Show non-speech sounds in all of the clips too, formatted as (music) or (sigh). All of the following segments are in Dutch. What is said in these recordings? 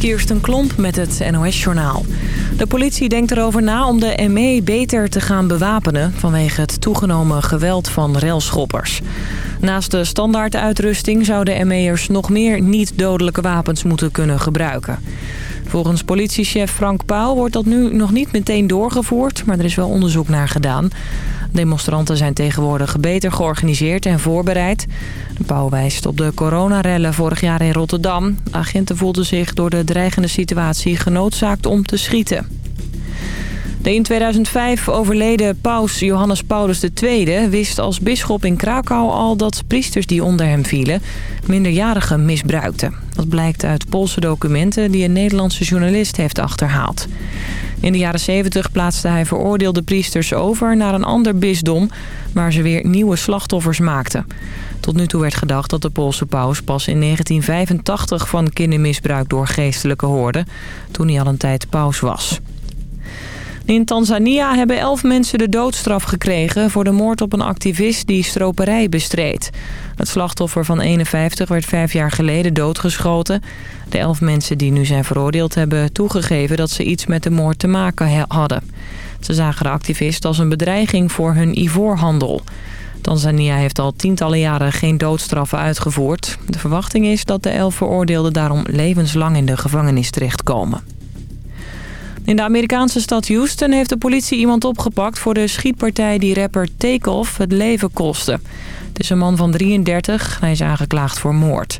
Kirsten Klomp met het NOS-journaal. De politie denkt erover na om de ME beter te gaan bewapenen... vanwege het toegenomen geweld van railschoppers. Naast de standaarduitrusting zouden ME'ers nog meer niet-dodelijke wapens moeten kunnen gebruiken. Volgens politiechef Frank Pauw wordt dat nu nog niet meteen doorgevoerd... maar er is wel onderzoek naar gedaan. Demonstranten zijn tegenwoordig beter georganiseerd en voorbereid. De Pauw wijst op de coronarellen vorig jaar in Rotterdam. Agenten voelden zich door de dreigende situatie genoodzaakt om te schieten. De in 2005 overleden paus Johannes Paulus II wist als bisschop in Krakau al dat priesters die onder hem vielen minderjarigen misbruikten. Dat blijkt uit Poolse documenten die een Nederlandse journalist heeft achterhaald. In de jaren 70 plaatste hij veroordeelde priesters over naar een ander bisdom... waar ze weer nieuwe slachtoffers maakten. Tot nu toe werd gedacht dat de Poolse paus pas in 1985 van kindermisbruik door geestelijke hoorde... toen hij al een tijd paus was. In Tanzania hebben elf mensen de doodstraf gekregen... voor de moord op een activist die stroperij bestreed. Het slachtoffer van 51 werd vijf jaar geleden doodgeschoten. De elf mensen die nu zijn veroordeeld hebben toegegeven... dat ze iets met de moord te maken hadden. Ze zagen de activist als een bedreiging voor hun ivoorhandel. Tanzania heeft al tientallen jaren geen doodstraffen uitgevoerd. De verwachting is dat de elf veroordeelden daarom levenslang in de gevangenis terechtkomen. In de Amerikaanse stad Houston heeft de politie iemand opgepakt... voor de schietpartij die rapper Takeoff het leven kostte. Het is een man van 33 hij is aangeklaagd voor moord.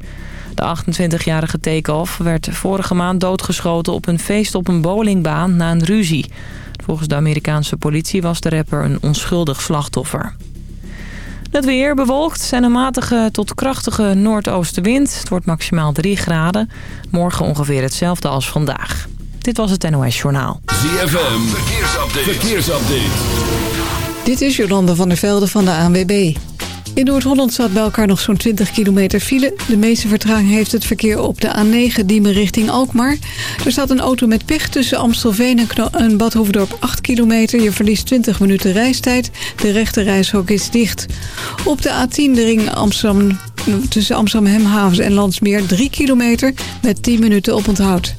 De 28-jarige Takeoff werd vorige maand doodgeschoten op een feest op een bowlingbaan na een ruzie. Volgens de Amerikaanse politie was de rapper een onschuldig slachtoffer. Het weer bewolkt en een matige tot krachtige noordoostenwind. Het wordt maximaal 3 graden. Morgen ongeveer hetzelfde als vandaag. Dit was het NOS Journaal. ZFM, verkeersupdate. verkeersupdate. Dit is Jolanda van der Velde van de ANWB. In Noord-Holland staat bij elkaar nog zo'n 20 kilometer file. De meeste vertraging heeft het verkeer op de A9 Diemen richting Alkmaar. Er staat een auto met pech tussen Amstelveen en Badhoevedorp 8 kilometer. Je verliest 20 minuten reistijd. De rechte reishok is dicht. Op de A10 de ring Amsterdam, tussen Amsterdam Hemhavens en Landsmeer 3 kilometer met 10 minuten oponthoud.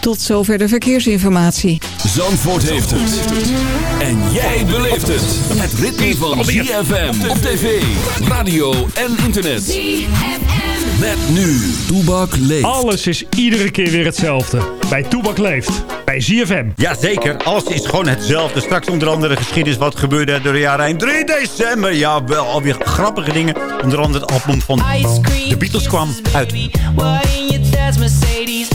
Tot zover de verkeersinformatie. Zandvoort heeft het. En jij beleeft het. Het ritme van ZFM op tv, radio en internet. ZFM. Met nu, Toebak leeft. Alles is iedere keer weer hetzelfde. Bij Toebak leeft. Bij ZFM. Jazeker, alles is gewoon hetzelfde. Straks onder andere geschiedenis wat gebeurde door de jaren heen. 3 december, ja, wel alweer grappige dingen. Onder andere het album van de Beatles kwam uit.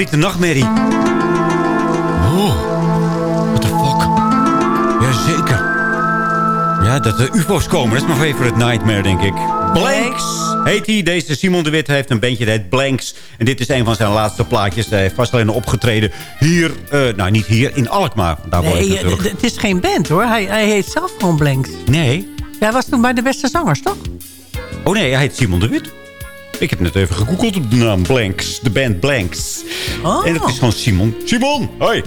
favoriete nachtmerrie? Oh, what the fuck? Jazeker. Ja, dat de ufo's komen, dat is mijn favorite nightmare, denk ik. Blanks heet hij. Deze Simon de Wit heeft een bandje dat heet Blanks. En dit is een van zijn laatste plaatjes. Hij heeft vast alleen opgetreden hier, eh, nou niet hier, in Alkmaar. Daar Nee, natuurlijk. het is geen band hoor. Hij, hij heet zelf gewoon Blanks. Nee. Hij was toen bij de beste zangers, toch? Oh nee, hij heet Simon de Wit. Ik heb net even gegoogeld op de naam Blanks. De band Blanks. Oh. En dat is gewoon Simon. Simon, hoi.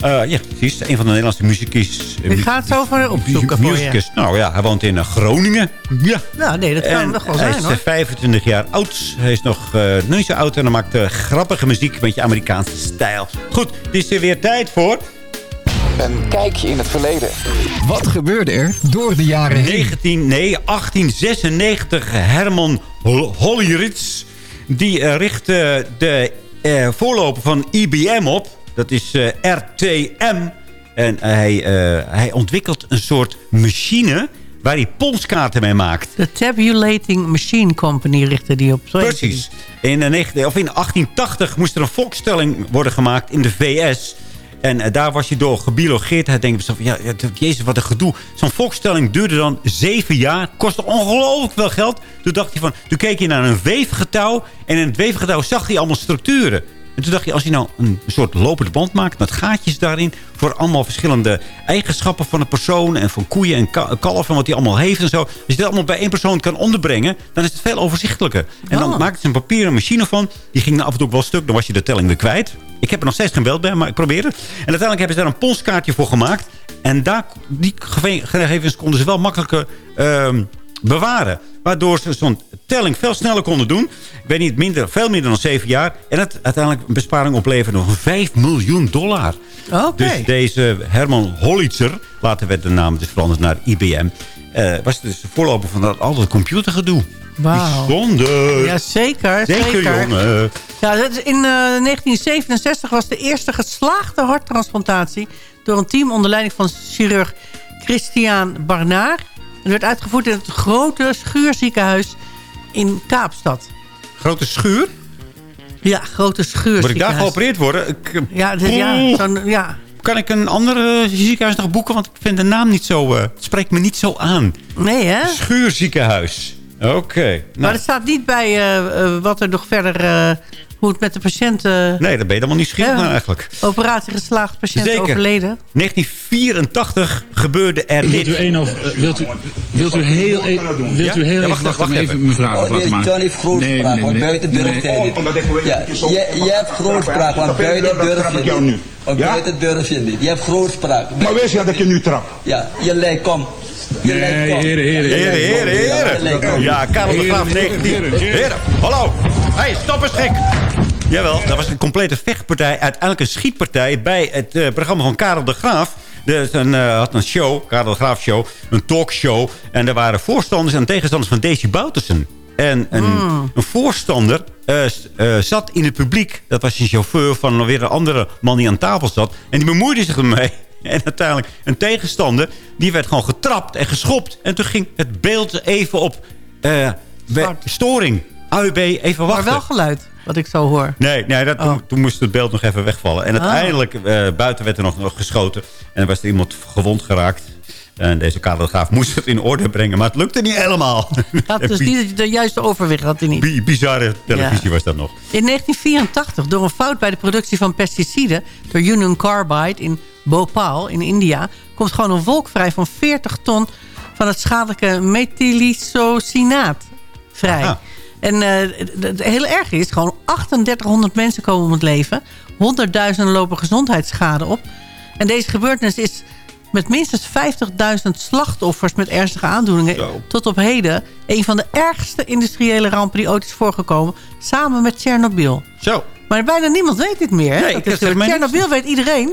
Eh, ja, precies. Een van de Nederlandse muziekjes. Ik ga het zo voor opzoeken voor je. Nou ja, hij woont in eh, Groningen. Ja. Nou, nee, dat kan nog wel hij zijn is hoor. eh, 25 jaar oud. Hij is nog eh, nog niet zo oud en hij maakt eh, grappige muziek. Een beetje Amerikaanse stijl. Goed, het is er weer tijd voor... Een kijkje in het verleden. Wat gebeurde er door de jaren heen? 19, nee, 1896 Herman Hol- Hollerits. Die eh, richtte de eh, voorloper van IBM op. Dat is eh, RTM. En hij, eh, hij ontwikkelt een soort machine waar hij ponskaarten mee maakt. De Tabulating Machine Company richtte die op. Precies. In, eh, 19 of in 1880 moest er een volkstelling worden gemaakt in de VS. En eh, daar was hij door gebiologeerd. Hij denkt van, ja, jezus, wat een gedoe. Zo'n volkstelling duurde dan zeven jaar. Kostte ongelooflijk veel geld. Toen dacht hij van, toen keek hij naar een weefgetouw. En in het weefgetouw zag hij allemaal structuren. En toen dacht hij, als hij nou een soort lopende band maakt... met gaatjes daarin... voor allemaal verschillende eigenschappen van een persoon... en van koeien en ka- kalven, wat hij allemaal heeft en zo. Als je dat allemaal bij één persoon kan onderbrengen... dan is het veel overzichtelijker. En dan Oh. maakte ze een papieren machine van. Die ging af en toe wel stuk. Dan was je de telling weer kwijt. Ik heb er nog steeds geen beeld bij, maar ik probeer het. En uiteindelijk hebben ze daar een ponskaartje voor gemaakt. En daar, die geve- gegevens konden ze wel makkelijker ehm, bewaren. Waardoor ze zo'n telling veel sneller konden doen. Ik weet niet, minder, veel minder dan zeven jaar. En het uiteindelijk een besparing opleverde van 5 miljoen dollar. Oké. Dus deze Herman Hollitzer, later werd de naam dus veranderd naar IBM... eh, was dus de voorloper van dat, al dat computergedoe. Wauw. Bijzonder. Ja, zeker. Zeker, Zeker, jongen. Ja, in eh, 1967 was de eerste geslaagde harttransplantatie... door een team onder leiding van chirurg Christian Barnaar. Het werd uitgevoerd in het grote schuurziekenhuis in Kaapstad. Grote schuur. Ja, grote Moet ik daar geopereerd worden? Ik, eh, Ja, dus ja, ja. Kan ik een ander eh, ziekenhuis nog boeken? Want ik vind de naam niet zo... het spreekt me niet zo aan. Nee, hè? Schuurziekenhuis. Oké. Maar Nou, er staat niet bij eh, eh, wat er nog verder... eh, hoe het met de patiënt... eh, nee, daar ben je helemaal niet schiet Ja. naar eigenlijk. operatie geslaagd, patiënt Zeker. overleden. 1984 gebeurde er Wilt dit. u, een of, wilt u, wilt u heel, e- wilt Ja? u heel Ja, even wacht wachten even, mijn vraag af te maken? Johnny heeft grootspraak, want buiten durf jij niet. Ja, jij hebt grootspraak, want buiten durf je niet. Want buiten durf je niet. Je hebt grootspraak. Maar wees ja dat je nu trapt. Ja, je lijkt, kom. Nee, heren, heren, Heren, heren, Ja, heren. Karel de Graaf, 19... Heren, hallo. Hey, stop eens gek. Jawel, dat was een complete vechtpartij. Uiteindelijk een schietpartij bij het eh, programma van Karel de Graaf. Er een, eh, had een show, Karel de Graaf show, een talkshow. En er waren voorstanders en tegenstanders van Daisy Boutersen. En een, een voorstander eh, eh, zat in het publiek. Dat was een chauffeur van weer een andere man die aan tafel zat. En die bemoeide zich ermee. (laughs) En uiteindelijk een tegenstander, die werd gewoon getrapt en geschopt. En toen ging het beeld even op Zwart. storing. AUB, even Maar wachten. wel geluid, wat ik zo hoor. Nee, nee dat, Oh. toen, toen moest het beeld nog even wegvallen. En uiteindelijk, eh, buiten werd er nog, nog geschoten. En er was er iemand gewond geraakt. En deze kadergraaf moest het in orde brengen. Maar het lukte niet helemaal. (laughs) Had dus niet de juiste overwicht had hij niet. Bi- Bizarre televisie Ja. was dat nog. In 1984, door een fout bij de productie van pesticiden... door Union Carbide in Bhopal in India... komt gewoon een wolk vrij van 40 ton... van het schadelijke methylisocinaat vrij. Aha. En eh, het- hele erg is, gewoon 3800 mensen komen om het leven. Honderdduizenden lopen gezondheidsschade op. En deze gebeurtenis is met minstens 50.000 slachtoffers met ernstige aandoeningen... Zo. tot op heden een van de ergste industriële rampen die ooit is voorgekomen... samen met Tsjernobyl. Zo. Maar bijna niemand weet dit meer. Hè? Nee, Dat is, Tsjernobyl weet iedereen,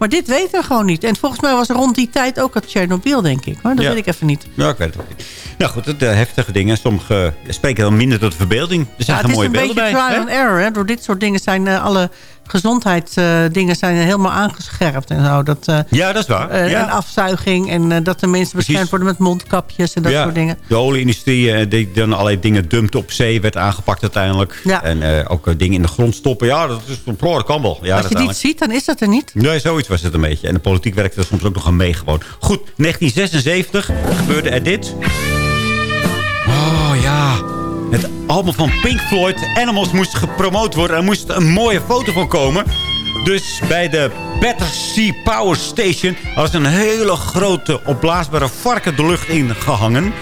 maar dit weten we gewoon niet. En volgens mij was er rond die tijd ook het Tsjernobyl, denk ik. Maar dat Ja. weet ik even niet. Ja, ik weet het ook niet. Nou goed, het, eh, heftige dingen. Sommige spreken dan minder tot de verbeelding. Er Ja, zijn het geen is mooie een beelden beetje bij. trial hè? and error. Hè? Door dit soort dingen zijn eh, alle gezondheidsdingen zijn helemaal aangescherpt en zo. Dat, eh, Ja, dat is waar. eh, ja. En afzuiging en eh, dat de mensen beschermd worden met mondkapjes en dat ja, soort dingen. de olieindustrie die dan allerlei dingen dumpt op zee... werd aangepakt uiteindelijk. Ja. En eh, ook dingen in de grond stoppen. Ja, dat is een dat kan wel. Ja, Als je het niet uiteindelijk. ziet, dan is dat er niet. Nee, zoiets was het een beetje. En de politiek werkte er soms ook nog aan mee gewoon. Goed, 1976 gebeurde er dit. Oh ja, het album van Pink Floyd, Animals, moest gepromoot worden. Er moest een mooie foto van komen. Dus bij de Battersea Power Station was een hele grote opblaasbare varken de lucht in gehangen.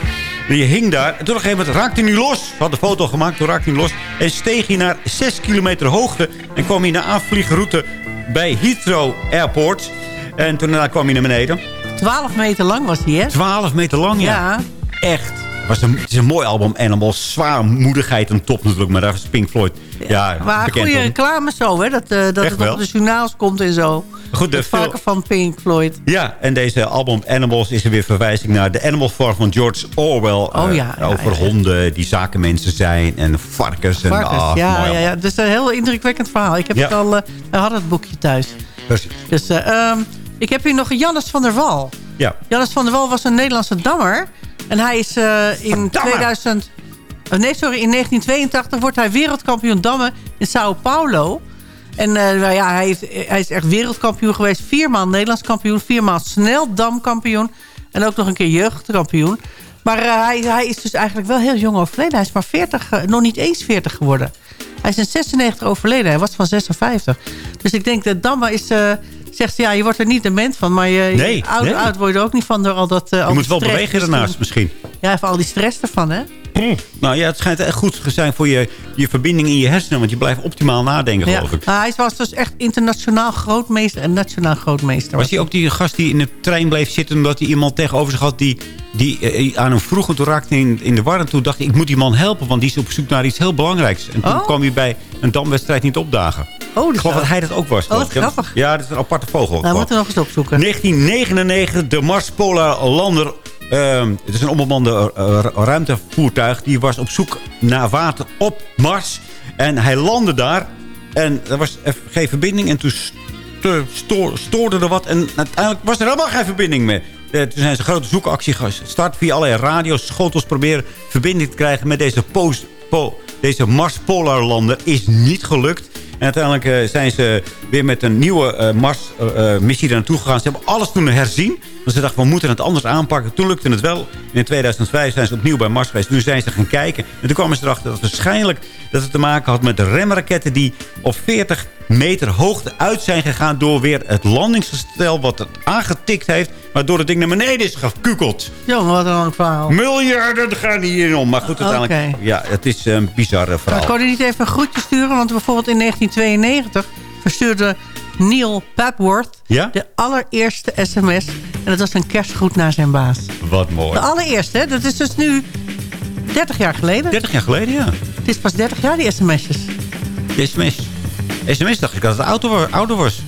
Die hing daar. En toen op een gegeven moment raakte hij nu los. We hadden een foto gemaakt, toen raakte hij los. En steeg hij naar 6 kilometer hoogte. En kwam hij naar aanvliegroute bij Heathrow Airport. En toen daarna kwam hij naar beneden. 12 meter lang was hij, hè? 12 meter lang, ja. Ja. Echt. Het, was een, het is een mooi album. Animals. Zwaarmoedigheid en top natuurlijk. Maar daar is Pink Floyd. Ja, Maar bekend goede om. reclame zo, hè? Dat, eh, dat Echt het wel? op de journaals komt en zo. Goed, de varken van Pink Floyd. Ja, en deze album Animals is er weer verwijzing naar de Animal Farm van George Orwell. Oh Eh, ja, ja, over ja. honden die zakenmensen zijn en varkens. En, Varkens, ah, ja, ja, ja. Het is een heel indrukwekkend verhaal. Ik heb Ja. het al, eh, we hadden het boekje thuis. Precies. Dus eh, ehm, ik heb hier nog Jannes van der Wal. Ja. Jannes van der Wal was een Nederlandse dammer. En hij is eh, in Dammer. 2000... oh, nee, sorry, in 1982 wordt hij wereldkampioen dammen in Sao Paulo. En eh, nou ja, hij, heeft, hij is echt wereldkampioen geweest. Viermaal Nederlands kampioen, viermaal sneldamkampioen. En ook nog een keer jeugdkampioen. Maar eh, hij, hij is dus eigenlijk wel heel jong overleden. Hij is maar 40, eh, nog niet eens 40 geworden. Hij is in 96 overleden. Hij was van 56. Dus ik denk dat Damma is... zegt ze, ja, je wordt er niet dement van. Maar je, Nee, oud, nee. oud word je er ook niet van door al dat... al Je moet wel stress bewegen daarnaast misschien. Ja, even al die stress ervan, hè? Nou ja, het schijnt echt goed te zijn voor je, je verbinding in je hersenen. Want je blijft optimaal nadenken, Ja. geloof ik. Maar hij was dus echt internationaal grootmeester en nationaal grootmeester. Was hij ook die gast die in de trein bleef zitten... omdat hij iemand tegenover zich had die, die eh, aan hem vroeg... en toen raakte in, in de war. En toen dacht hij, ik moet die man helpen... want die is op zoek naar iets heel belangrijks. En toen Oh. kwam hij bij een damwedstrijd niet opdagen. Oh, Ik geloof dat hij dat ook was. Oh, ik. grappig. Ja, dat is een aparte vogel. Nou, we moeten nog eens opzoeken. 1999, de Mars Polar Lander. Ehm, het is een onbemande eh, ruimtevoertuig. Die was op zoek naar water op Mars. En hij landde daar. En er was geen verbinding. En toen sto- sto- stoorde er wat. En uiteindelijk was er helemaal geen verbinding meer. Eh, toen zijn ze een grote zoekactie gestart. Via allerlei radio's, schotels proberen verbinding te krijgen met deze, post, po- deze Mars. Is niet gelukt. En uiteindelijk eh, zijn ze weer met een nieuwe eh, Mars-missie er naartoe gegaan. Ze hebben alles toen herzien. Want ze dachten, we moeten het anders aanpakken. Toen lukte het wel. En in 2005 zijn ze opnieuw bij Mars geweest. Nu zijn ze gaan kijken. En toen kwamen ze erachter dat waarschijnlijk dat het te maken had met de remraketten... die op 40 meter hoogte uit zijn gegaan... door weer het landingsgestel wat het aangetikt heeft... waardoor het ding naar beneden is gekukeld. Jongen, wat een lang verhaal. Miljarden gaan hierin om. Maar goed, uiteindelijk... Ja, het is een bizarre verhaal. Maar kon je niet even een groetje sturen? Want bijvoorbeeld in 1992 verstuurde Neil Papworth Ja? de allereerste sms. En dat was een kerstgroet naar zijn baas. Wat mooi. De allereerste, hè? dat is dus nu 30 jaar geleden. 30 jaar geleden, ja. Het is pas 30 jaar, die sms'jes. Sms. SMS dacht ik dat het ouder, wa- ouder was.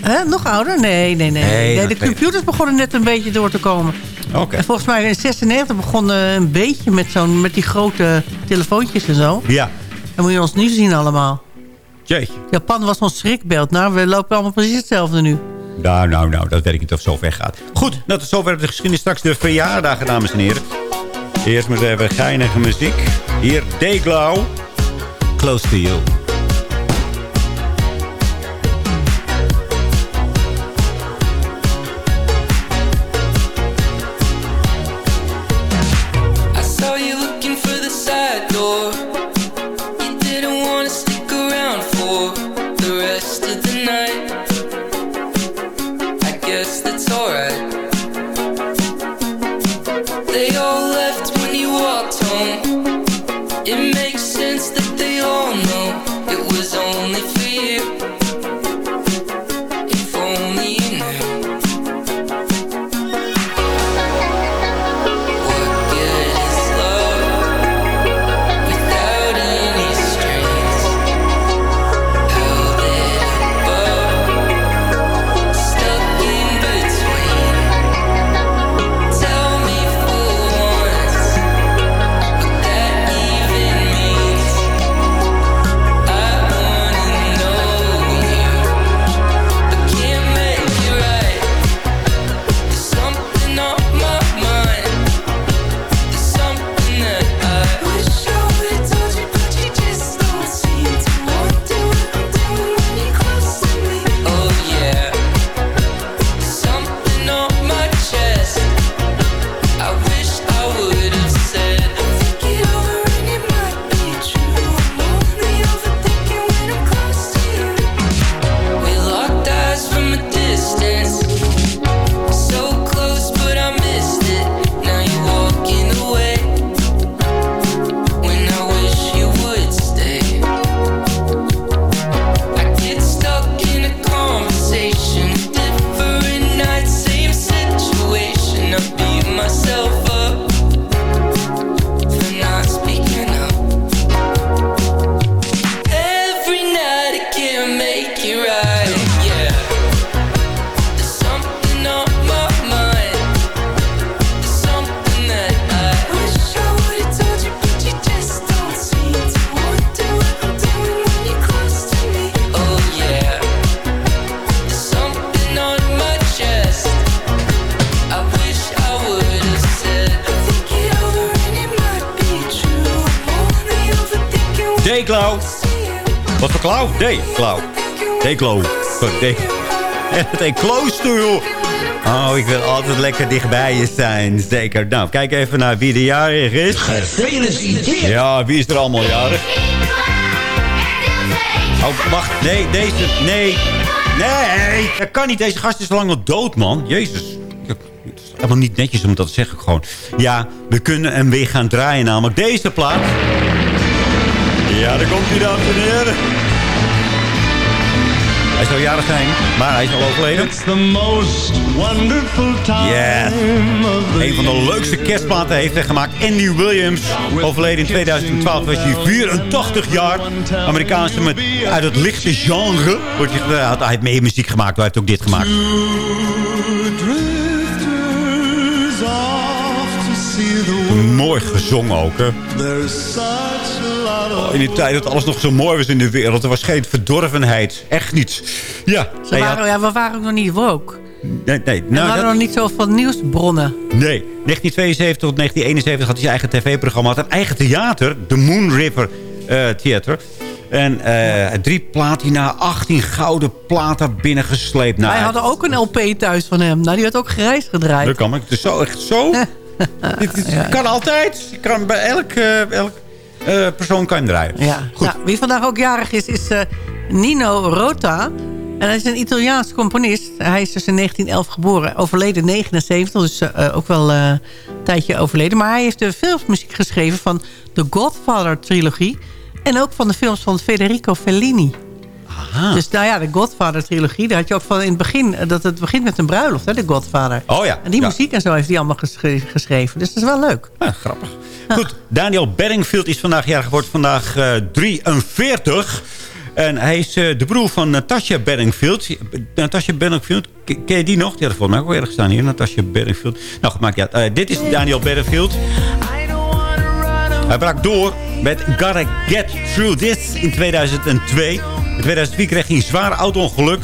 Hè? Nog ouder? Nee, nee, nee. Nee, nee nog de computers begonnen net een beetje door te komen. Oké. En volgens mij in 96 begonnen een beetje met, zo'n met die grote telefoontjes en zo. Ja. En moet je ons nu zien allemaal. Jeetje. Japan was ons schrikbeeld. Nou, we lopen allemaal precies hetzelfde nu. Nou, nou, nou. Dat weet ik niet of het zo ver gaat. Goed, dat is zover de geschiedenis. Straks de verjaardagen, dames en heren. Eerst maar even geinige muziek. Hier, Dayglow. Close to you. Dichtbij je zijn. Zeker. Nou, kijk even naar wie de jarig is. Gefeliciteerd. Ja, wie is er allemaal jarig? Oh, wacht. Nee, deze. Nee. Nee. Dat kan niet. Deze gast is lang al dood, man. Jezus. Het is helemaal niet netjes om dat te zeggen gewoon. Ja, we kunnen hem weer gaan draaien. Namelijk deze plaat. Ja, daar komt hij, dames en heren. Hij zou jarig zijn, maar hij is al overleden. It's the most wonderful time Yes. of the Een van de leukste kerstplaten heeft hij gemaakt. Andy Williams. Overleden in 2012 was hij 84 jaar. Amerikaanse met, uit het lichte genre. Wordt hij, had- hij heeft meer muziek gemaakt. Hij heeft ook dit gemaakt. Mooi gezongen ook. Hè? In die tijd dat alles nog zo mooi was in de wereld. Er was geen verdorvenheid. Echt niet. Ja. Hij waren, ja, we waren ook nog niet woke. nee, nee. Nou, hadden dat- nog niet zoveel nieuwsbronnen. Nee, 1972 tot 1971 had hij zijn eigen tv-programma. Had een eigen theater, de Moon River eh, Theater. En eh, drie platina, 18 gouden platen binnengesleept. Nou, Wij hadden ook een LP thuis van hem. Nou, die werd ook gereisd gedraaid. Dat kan ik. Het is zo, echt zo. (laughs) Dit kan altijd. Je kan bij elk, eh, elk eh, persoon kan je draaien. Ja. Nou, wie vandaag ook jarig is, is eh, Nino Rota. En hij is een Italiaans componist. Hij is dus in 1911 geboren. Overleden in 79, dus eh, ook wel een tijdje overleden. Maar hij heeft de filmmuziek geschreven van de Godfather-trilogie. En ook van de films van Federico Fellini. Dus nou ja, de Godfather-trilogie. Daar had je ook van in het begin... eh, dat het begint met een bruiloft, hè, de Godfather. Oh ja. En die ja. muziek en zo heeft hij allemaal geschre- geschreven. Dus dat is wel leuk. Ja, grappig. Goed, Daniel Bedingfield is vandaag jarig. Wordt vandaag eh 43. En hij is eh, de broer van Natasha Bedingfield. Natasha Bedingfield, ken je die nog? Die had volgens mij ook ergens staan hier. Natasha Bedingfield. Nou, maakt uit. Eh, dit is Daniel Bedingfield. Hij brak door met Gotta Get Through This in 2002. In 2004 kreeg hij een zwaar auto-ongeluk.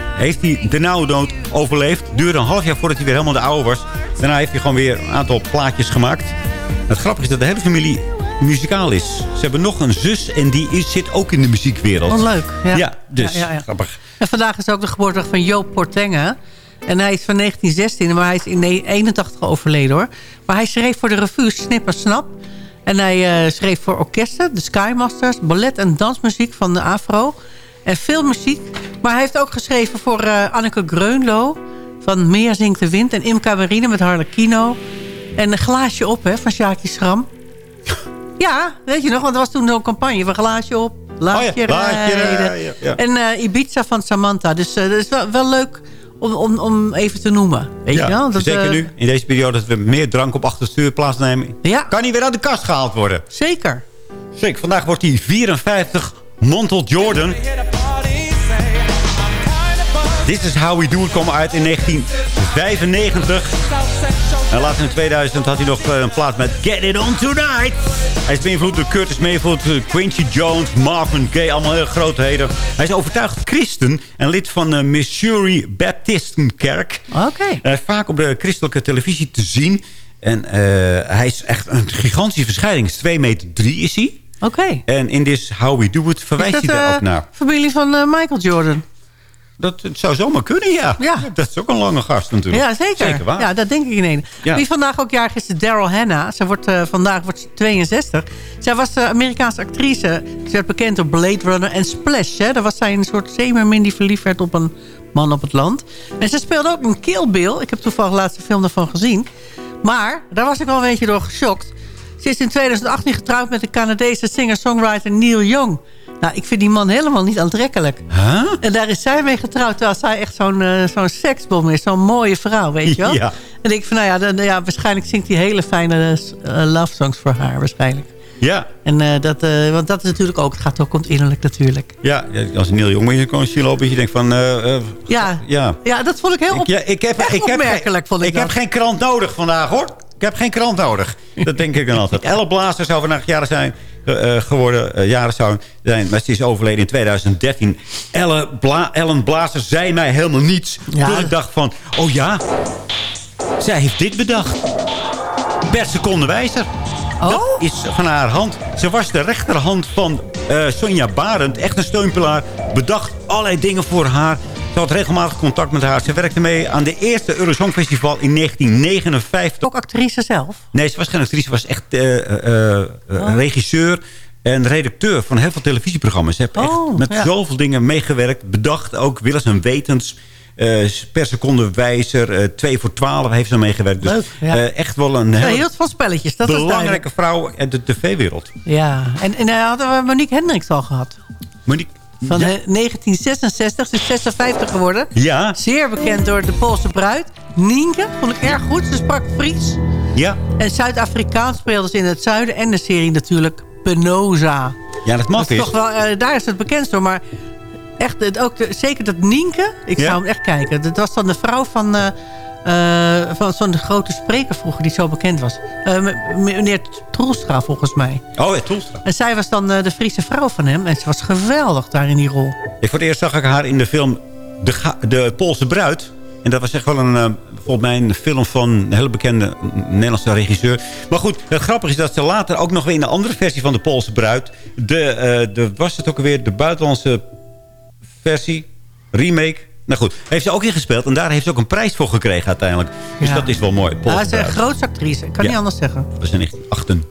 Heeft hij de nauwe dood overleefd. Duurde een half jaar voordat hij weer helemaal de oude was. Daarna heeft hij gewoon weer een aantal plaatjes gemaakt. Het grappige is dat de hele familie muzikaal is. Ze hebben nog een zus en die is, zit ook in de muziekwereld. Wat leuk. Ja, Ja, dus Ja, ja, ja. grappig. En vandaag is ook de geboortedag van Joop Portenga. En hij is van 1916, maar hij is in 81 overleden hoor. Maar hij schreef voor de revue Snip en Snap. En hij eh, schreef voor orkesten, de Skymasters, ballet en dansmuziek van de Afro. En veel muziek. Maar hij heeft ook geschreven voor eh, Anneke Greunlo van Meer zingt de wind. En Imca Marine met Harlequino. En een glaasje op hè, van Sjaakje Schram. Ja, weet je nog, want er was toen zo'n campagne van glaasje op, laat Oh ja, je laat je rijden. rijden, ja. En eh, Ibiza van Samantha. Dus dat is wel, wel leuk om, om, om even te noemen. Weet je wel? Dat, zeker eh, nu, in deze periode, dat we meer drank op achter het stuur plaatsnemen. Ja. Kan hij weer uit de kast gehaald worden. Zeker. Zeker, vandaag wordt hij 54. Montel Jordan. This is How We Do It kwam uit in 1995. En later in 2000 had hij nog eh, een plaat met Get It On Tonight. Hij is beïnvloed door Curtis Mayfield, eh, Quincy Jones, Marvin Gaye. Allemaal heel grootheden. Hij is overtuigd christen en lid van de Missouri Baptistenkerk. Oké. Hij is vaak op de christelijke televisie te zien. En eh, hij is echt een gigantische verschijning. 2 meter 3 is hij. Oké. En in This How We Do It verwijst hij daar eh, ook naar. familie van eh, Michael Jordan? Dat het zou zomaar kunnen, ja. Ja. Dat is ook een lange gast natuurlijk. Ja, zeker. Zeker waar. Ja, dat denk ik in één. Ja. Wie vandaag ook jarig is, Daryl Hannah. Ze wordt, eh, vandaag wordt ze 62. Zij was uh, Amerikaanse actrice. Ze werd bekend door Blade Runner en Splash. Hè? Daar was zij een soort zeemermin die verliefd werd op een man op het land. En ze speelde ook een Kill Bill. Ik heb toevallig de laatste film daarvan gezien. Maar, daar was ik wel een beetje door geschokt. Ze is in 2018 getrouwd met de Canadese singer-songwriter Neil Young. Nou, ik vind die man helemaal niet aantrekkelijk. Huh? En daar is zij mee getrouwd, terwijl zij echt zo'n eh, zo'n seksbom is. Zo'n mooie vrouw, weet je wel? (laughs) Ja. En ik van, nou ja, dan, ja, waarschijnlijk zingt hij hele fijne eh, love songs voor haar, waarschijnlijk. Ja. En dat, want dat is natuurlijk ook, het gaat ook om het innerlijk natuurlijk. Ja, als een heel jong is, kan je lopen. Je denkt van... Ja, ja. ja, dat vond ik heel op, Ik, ja, ik heb, ik heb, opmerkelijk, vond ik ik heb geen krant nodig vandaag, hoor. Ik heb geen krant nodig. Dat denk ik dan altijd. (laughs) Elle Blazer zou vandaag jaren zijn eh, eh, geworden. eh, jaren zou zijn, maar ze is overleden in 2013. Elle Bla Ellen Blazer zei mij helemaal niets. Ja. Toen ik dacht van, oh ja, zij heeft dit bedacht. Per seconde wijzer. Oh? Dat is van haar hand. Ze was de rechterhand van Eh, Sonja Barend, echt een steunpilaar. Bedacht allerlei dingen voor haar. Ze had regelmatig contact met haar. Ze werkte mee aan de eerste Eurosong Festival in 1959. Ook actrice zelf? Nee, ze was geen actrice. Ze was echt eh, eh, eh, Oh. regisseur en redacteur van heel veel televisieprogramma's. Ze heeft echt Oh, met ja. zoveel dingen meegewerkt. Bedacht ook willens en wetens. per seconde wijzer. 2 voor 12 heeft ze meegewerkt. Dus Leuk, ja. echt wel een Ze hele hield van spelletjes, dat is belangrijke vrouw uit de tv-wereld. Ja, en, en daar hadden we Monique Hendricks al gehad. Monique, Van ja. eh, 1966, dus 56 geworden. Ja, Zeer bekend door de Poolse bruid. Nienke, vond ik erg goed. Ze sprak Fries. ja. En Zuid-Afrikaans speelde ze in het zuiden. En de serie natuurlijk Penosa. ja, dat Dat mag is is. toch wel, eh, daar is het bekendst door. Maar echt, het, ook de- zeker dat Nienke. Ik Ja? zou hem echt kijken. Dat was dan de vrouw van, eh, eh, van zo'n grote spreker vroeger die zo bekend was. Eh, meneer Troelstra volgens mij. Oh, ja, Toelstra. En zij was dan eh, de Friese vrouw van hem. En ze was geweldig daar in die rol. Ik voor het eerst zag ik haar in de film De, de Poolse Bruid. En dat was echt wel een, volgens mij een film van een hele bekende Nederlandse regisseur. Maar goed, het grappige is dat ze later ook nog weer in een andere versie van de Poolse Bruid... De, de, was het ook alweer de buitenlandse versie, remake... Nou goed, heeft ze ook ingespeeld. En daar heeft ze ook een prijs voor gekregen uiteindelijk. Dus Ja. dat is wel mooi. Poolse Ja, ze is een grootste actrice. Ik kan Ja. niet anders zeggen. Dat was in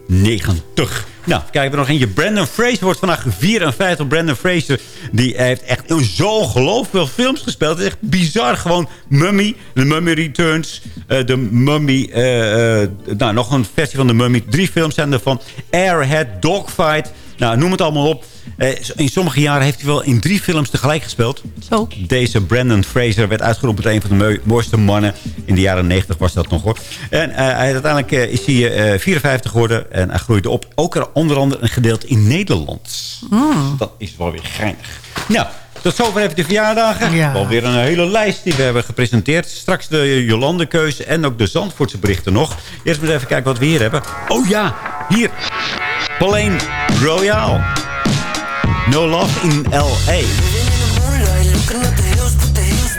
1998. Nou, kijken we nog eentje. Brandon Fraser wordt vandaag 54. Brandon Fraser die heeft echt zo ongelooflijk veel films gespeeld. Het is echt bizar. Gewoon Mummy, The Mummy Returns, eh, The Mummy... eh, eh, nou, nog een versie van The Mummy. Drie films zijn ervan. Airhead, Dogfight. Nou, noem het allemaal op. Eh, in sommige jaren heeft hij wel in drie films tegelijk gespeeld. Zo. Deze Brandon Fraser werd uitgeroepen tot een van de mooiste mannen. In de jaren 90 was dat nog hoor. En eh, uiteindelijk eh, is hij eh, 54 geworden. En hij groeide op. Ook er onder andere een gedeelte in Nederland. Hmm. Dat is wel weer geinig. Nou, tot zover even de verjaardagen. Ja. Alweer een hele lijst die we hebben gepresenteerd. Straks de Jolande-keuze en ook de Zandvoortse berichten nog. Eerst maar even kijken wat we hier hebben. Oh ja, hier. Pauline Royale. No Love in L.A. moonlight, looking at the hills, but the hills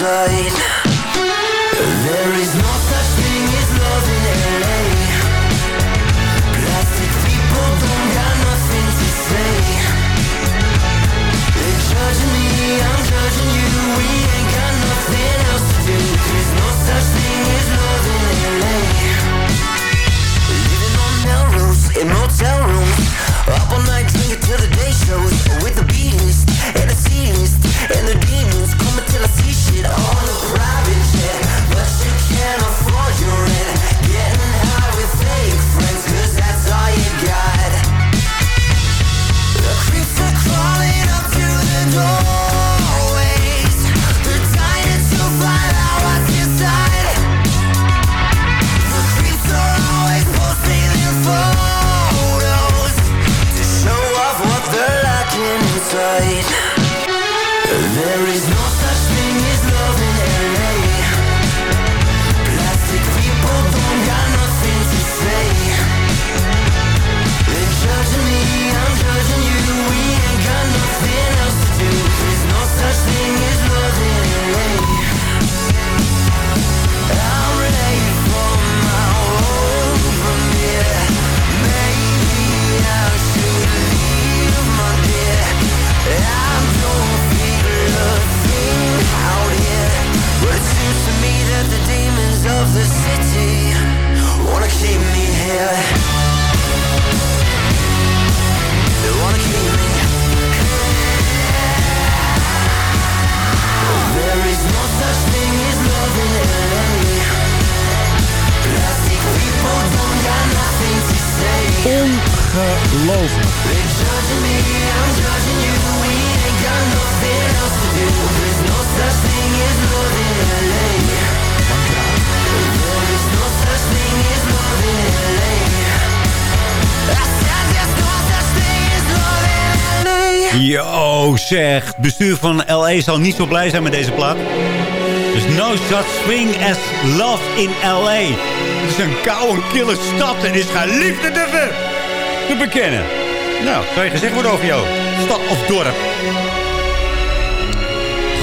lacking inside. There is no LA. Yo, zeg. Het bestuur van LA zal niet zo blij zijn met deze plaat. There's no such thing as love in LA. Het is een koude, kille stad en is geen liefde te, te bekennen. Nou, zou je gezegd worden over jou? Stad of dorp?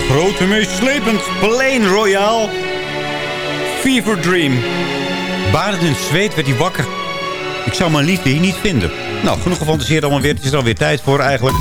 Grote, meeslepend Plain Royale. Fever Dream. Barend in zweet werd hij wakker. Ik zou mijn liefde hier niet vinden. Nou, genoeg gefantaseerd allemaal weer. Het is er alweer tijd voor eigenlijk.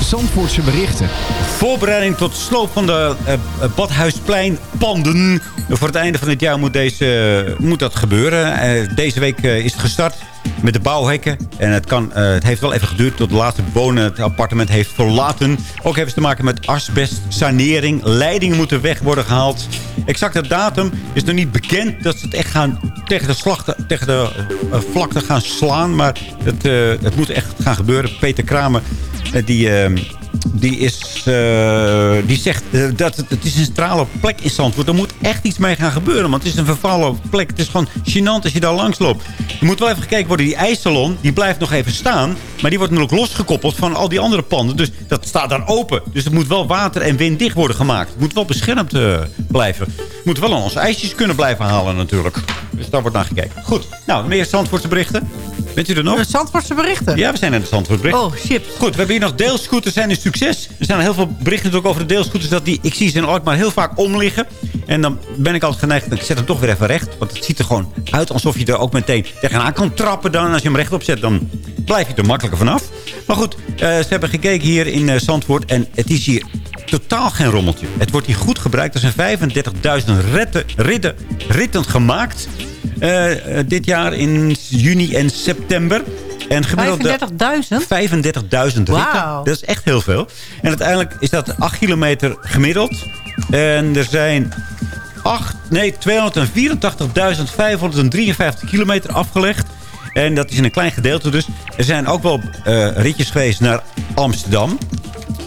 Zandvoortse berichten. Voorbereiding tot sloop van de uh, Badhuisplein panden. Voor het einde van het jaar moet, deze, uh, moet dat gebeuren. Deze week is het gestart met de bouwhekken. En het, kan, het heeft wel even geduurd tot de laatste bewoner het appartement heeft verlaten. Ook hebben ze te maken met asbestsanering. Leidingen moeten weg worden gehaald. Exacte datum is nog niet bekend dat ze het echt gaan tegen de, slachte, tegen de vlakte gaan slaan. Maar het, het moet echt gaan gebeuren. Peter Kramer die, die, is, uh, die zegt uh, dat het, het is een centrale plek in Zandvoort. Er moet echt iets mee gaan gebeuren. Want het is een vervallen plek. Het is gewoon gênant als je daar langs loopt. Je moet wel even gekeken worden. Die ijssalon die blijft nog even staan. Maar die wordt nu ook losgekoppeld van al die andere panden. Dus dat staat daar open. Dus het moet wel water- en winddicht worden gemaakt. Het moet wel beschermd uh, blijven. We moeten wel aan onze ijsjes kunnen blijven halen natuurlijk. Dus daar wordt naar gekeken. Goed. Nou, meer Zandvoortse berichten. Bent u er nog? De Zandvoortse berichten? Ja, we zijn aan de Zandvoortse berichten. Oh, chips. Goed, we hebben hier nog deelscooters zijn een succes. Er zijn heel veel berichten natuurlijk over de deelscooters. Dat die, ik zie ze in Alkmaar heel vaak omliggen. En dan ben ik altijd geneigd, ik zet hem toch weer even recht. Want het ziet er gewoon uit alsof je er ook meteen tegenaan kan trappen. Dan. Als je hem rechtop zet, dan blijf je er makkelijker vanaf. Maar goed, uh, ze hebben gekeken hier in uh, Zandvoort. En het is hier totaal geen rommeltje. Het wordt hier goed gebruikt. Er zijn 35.000 ritten, ritten, ritten gemaakt. Uh, dit jaar in juni en september. 35.000? 35.000 ritten. Wow. Dat is echt heel veel. En uiteindelijk is dat 8 kilometer gemiddeld. En er zijn 8, nee, 284.553 kilometer afgelegd. En dat is in een klein gedeelte dus. Er zijn ook wel uh, ritjes geweest naar Amsterdam.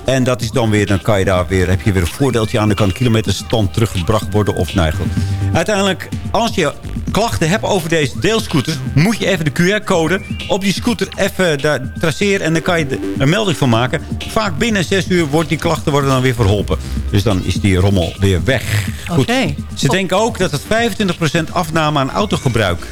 En dat is dan weer, dan kan je daar weer, heb je weer een voordeeltje aan. Dan kan de kilometerstand teruggebracht worden of nee, goed. Uiteindelijk, als je klachten hebt over deze deelscooters... moet je even de QR-code op die scooter even daar traceren... en dan kan je er een melding van maken. Vaak binnen 6 uur wordt die klachten worden dan weer verholpen. Dus dan is die rommel weer weg. Goed. Okay. Ze denken ook dat het 25% afname aan autogebruik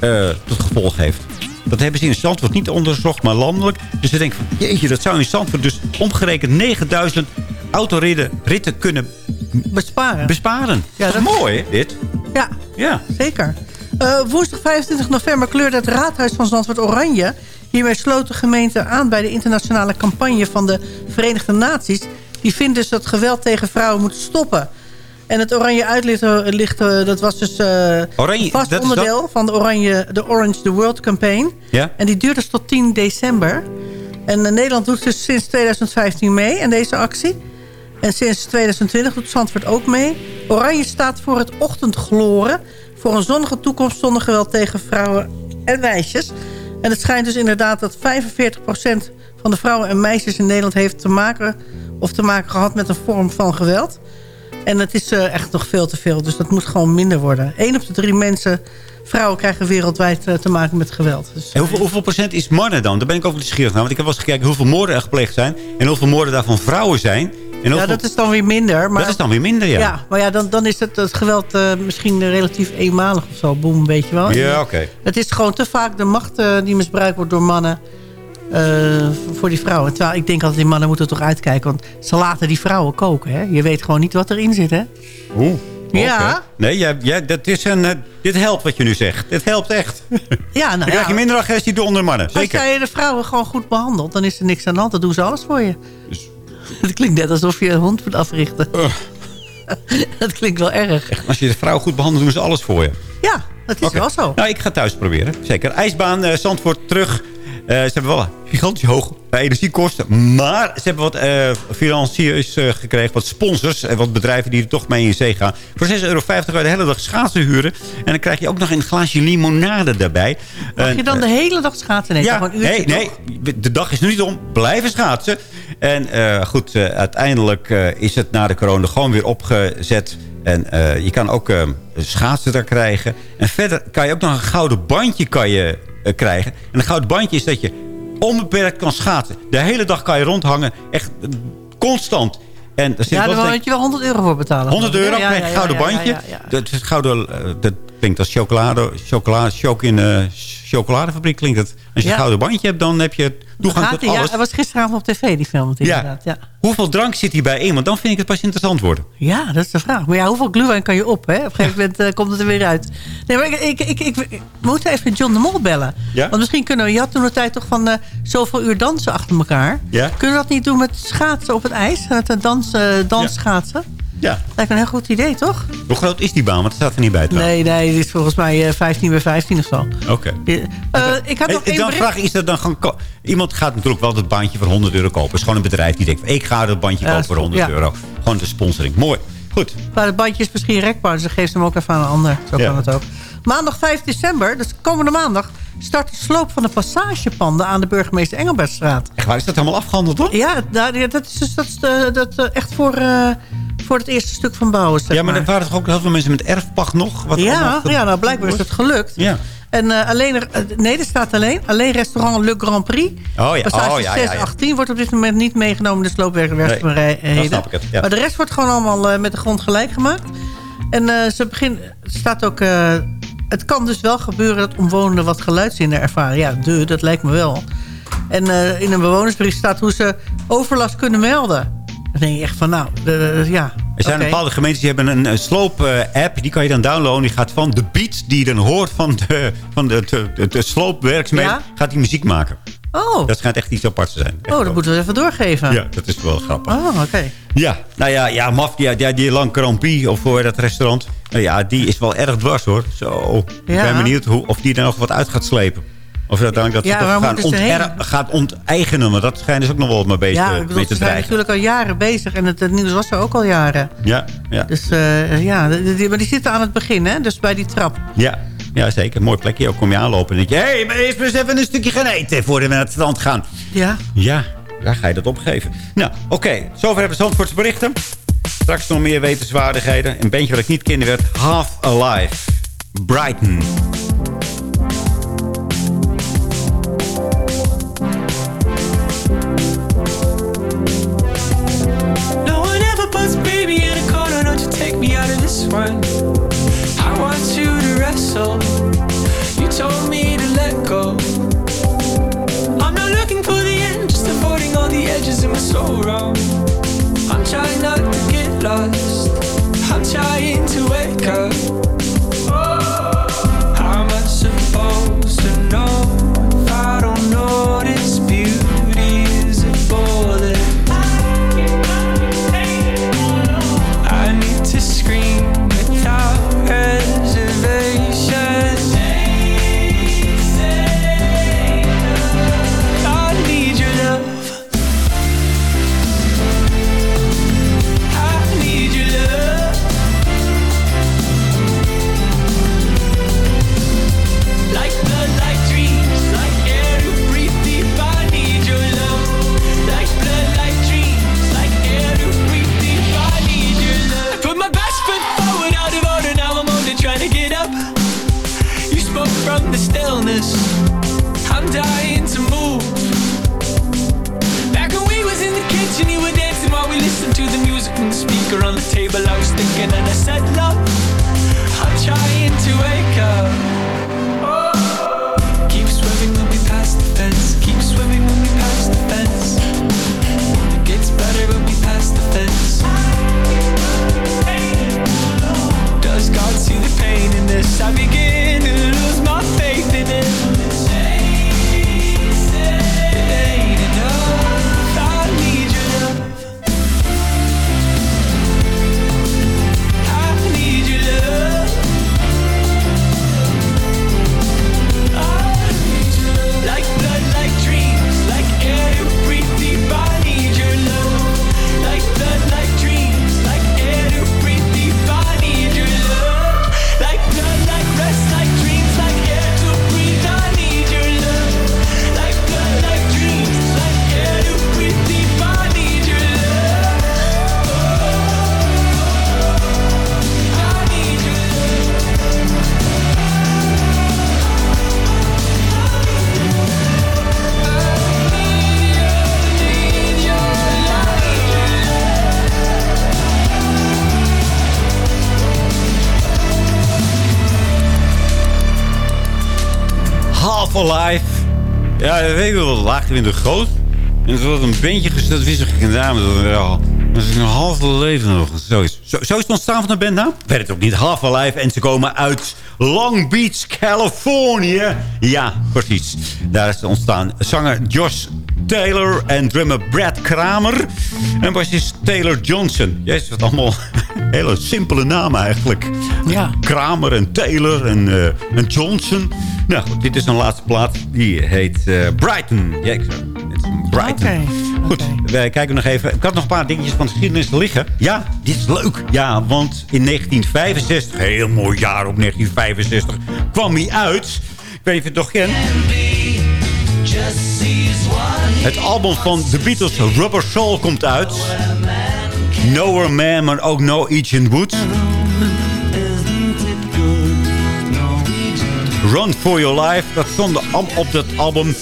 uh, tot gevolg heeft. Dat hebben ze in Zandvoort niet onderzocht, maar landelijk. Dus ze denken van, jeetje, dat zou in Zandvoort dus omgerekend 9000 autoritten ritten kunnen besparen. besparen. Ja, dat is mooi, hè, dit? Ja, ja. zeker. Uh, woensdag 25 november kleurde het raadhuis van Zandvoort oranje. Hiermee sloot de gemeente aan bij de internationale campagne van de Verenigde Naties. Die vindt dus dat geweld tegen vrouwen moet stoppen. En het oranje uitlichten, dat was dus uh, oranje, vast onderdeel dat? van de, oranje, de Orange the World campaign. Ja? En die duurt dus tot 10 december. En uh, Nederland doet dus sinds 2015 mee aan deze actie. En sinds 2020 doet Zandvoort ook mee. Oranje staat voor het ochtendgloren. Voor een zonnige toekomst zonder geweld tegen vrouwen en meisjes. En het schijnt dus inderdaad dat 45% van de vrouwen en meisjes in Nederland heeft te maken... of te maken gehad met een vorm van geweld. En het is uh, echt nog veel te veel. Dus dat moet gewoon minder worden. Eén op de drie mensen, vrouwen krijgen wereldwijd uh, te maken met geweld. Dus, hoeveel, hoeveel, procent is mannen dan? Daar ben ik ook nieuwsgierig naar. Want ik heb wel eens gekeken hoeveel moorden er gepleegd zijn. En hoeveel moorden daarvan vrouwen zijn. En ja, dat is dan weer minder. Maar, dat is dan weer minder, ja. Ja, maar ja, dan, dan is het, het geweld uh, misschien relatief eenmalig of zo. Boom, weet je wel. Ja, oké. Okay. Het is gewoon te vaak de macht uh, die misbruikt wordt door mannen. Uh, voor die vrouwen. Terwijl ik denk altijd die mannen moeten toch uitkijken. Want ze laten die vrouwen koken. Hè? Je weet gewoon niet wat erin zit. Hè? Oeh. Ja. Nee, ja, ja, dat is een, uh, dit helpt wat je nu zegt. Dit helpt echt. (laughs) Ja, nou, Dan krijg je minder agressie door onder mannen. Zeker. Als jij de vrouwen gewoon goed behandelt, dan is er niks aan de hand. Dan doen ze alles voor je. Dus... (laughs) Het klinkt net alsof je een hond moet africhten. (laughs) Uh. dat klinkt wel erg. Echt, als je de vrouw goed behandelt, doen ze alles voor je. Ja, dat is okay. wel zo. Nou, ik ga thuis proberen. Zeker. IJsbaan uh, Zandvoort terug. Uh, ze hebben wel gigantisch hoog energiekosten. Maar ze hebben wat uh, financiers uh, gekregen. Wat sponsors. En wat bedrijven die er toch mee in zee gaan. Voor 6,50 euro kan je de hele dag schaatsen huren. En dan krijg je ook nog een glaasje limonade daarbij. Mag je dan de hele dag schaatsen? Nee, ja, nee, nee, de dag is nu niet om. Blijven schaatsen. En uh, goed, uiteindelijk is het na de corona gewoon weer opgezet. En je kan ook schaatsen daar krijgen. En verder kan je ook nog een gouden bandje kan je, krijgen. En een gouden bandje is dat je onbeperkt kan schaatsen. De hele dag kan je rondhangen. Echt eh, constant. En zit Ja, daar moet je wel 100 euro voor betalen. 100 euro, Ja, ja, ja, gouden bandje. ja, ja. Dat is gouden, eh, dat klinkt als chocolade, chocolade, choc in eh chocoladefabriek klinkt het. Als je Ja. een gouden bandje hebt, dan heb je toegang Gaat tot die- ja, alles. het was gisteravond op tv, die film. Ja. Inderdaad. Ja. Hoeveel drank zit hierbij in? Want dan vind ik het pas interessant worden. ja, dat is de vraag. Maar ja, hoeveel glühwein kan je op? Hè? Op een gegeven moment eh, komt het er weer uit. Nee, maar ik, ik, ik, moet even John de Mol bellen. Want misschien kunnen we... Je had toen de tijd toch van eh, zoveel uur dansen achter elkaar. Kunnen we dat niet doen met schaatsen op het ijs? Met een dans, dansschaatsen? Ja. Lijkt me een heel goed idee, toch? Hoe groot is die baan? Want het staat er niet bij trouwens. Nee, nee, dit is volgens mij eh, 15 bij 15 of zo. Oké. Eh, ik had nog En één dan vraag is dat dan gewoon... Iemand gaat natuurlijk wel dat bandje voor 100 euro kopen. Het is gewoon een bedrijf die denkt... ik ga dat bandje Ja, kopen voor is 100 goed, ja. euro. Gewoon de sponsoring. Mooi. Goed. Maar het bandje is misschien rekbaar, dus dan geeft ze hem ook even aan een ander. Zo kan het ook. Maandag 5 december, dus komende maandag... start de sloop van de passagepanden aan de burgemeester Engelbertstraat. Echt waar, is dat helemaal afgehandeld hoor? Ja, dat is, dus, dat is de- dat, eh, echt voor, eh, voor het eerste stuk van bouwen. zeg Ja, maar er waren toch ook heel veel mensen met erfpacht nog? Wat ja, nou blijkbaar is het gelukt. Ja. En eh, alleen, er- nee, er staat alleen. Alleen restaurant Le Grand Prix. Oh ja, Passage oh, ja, ja, ja. 618 wordt op dit moment niet meegenomen in de sloopwerkzaamheden. Nee, snap ik het, ja. Maar de rest wordt gewoon allemaal met de grond gelijk gemaakt. En eh, ze begin, staat ook... eh, het kan dus wel gebeuren dat omwonenden wat geluidshinder ervaren. Ja, de, dat lijkt me wel. En eh, in een bewonersbrief staat hoe ze overlast kunnen melden. Dan denk je echt van, nou, de, ja... Er zijn bepaalde gemeentes die hebben een, sloop-app. die kan je dan downloaden. Die gaat van de beat die je dan hoort van de, van de, de, de, de sloopwerkzaamheden... Ja? gaat die muziek maken. Oh, Dat schijnt echt iets aparts te zijn. Echt oh dat moeten we even doorgeven. Ja, dat is wel grappig. Oh, oké. Ja, nou ja, ja Mafia, ja, die Lang Crampie of voor dat restaurant. Nou ja, die is wel erg dwars hoor. Zo, ik ben benieuwd hoe, of die er nog wat uit gaat slepen. Of uiteindelijk dat ze gaan, ze onter- heen? gaat onteigenen. Want dat schijnt dus ook nog wel mee bezig Ja, ik mee bedoel, te ze zijn natuurlijk al jaren bezig. En het, het nieuws was er ook al jaren. Ja, ja, Dus eh, ja, die, maar die zitten aan het begin, hè? Dus bij die trap. ja, ja, zeker. Mooi plekje. Ook kom je aanlopen en denk je... Hé, hey, maar eerst maar eens even een stukje gaan eten voordat we naar het strand gaan. Ja. Ja, daar ga je dat opgeven. Nou, oké. Zover hebben we Zandvoorts berichten. Straks nog meer wetenswaardigheden. Een bandje wat ik niet kende werd Half Alive. Brighton. One? I want you to wrestle. You told me to let go. I'm not looking for the end, just avoiding all the edges in my soul wrong. I'm trying not to get lost. I'm trying to wake up. Was thinking, and I said, love. I'm trying to wake up. Laagje in de groot. En er wordt een bandje gesteld. Wist ik. Dat is een halve leven nog. Zo is, zo, zo is het ontstaan van de bandnaam? Ik weet het ook niet. Half Alive. En ze komen uit Long Beach, Californië. Ja, precies. Daar is ontstaan. Zanger Josh Taylor en drummer Brad Kramer. En bassist Taylor Johnson. Jezus, wat allemaal hele simpele namen eigenlijk. Ja. Kramer en Taylor en, eh, en Johnson. Nou goed, dit is een laatste plaat. Die heet eh, Brighton. Ja, ik, Brighton. Goed, wij kijken nog even. Ik had nog een paar dingetjes van de geschiedenis liggen. Ja, dit is leuk. Ja, want in 1965, heel mooi jaar op 1965, kwam hij uit. Ik weet niet of je het nog kent. Het album van The Beatles, Rubber Soul, komt uit. Nowhere Man, maar ook No Agent Wood. Run For Your Life, dat stond op dat album.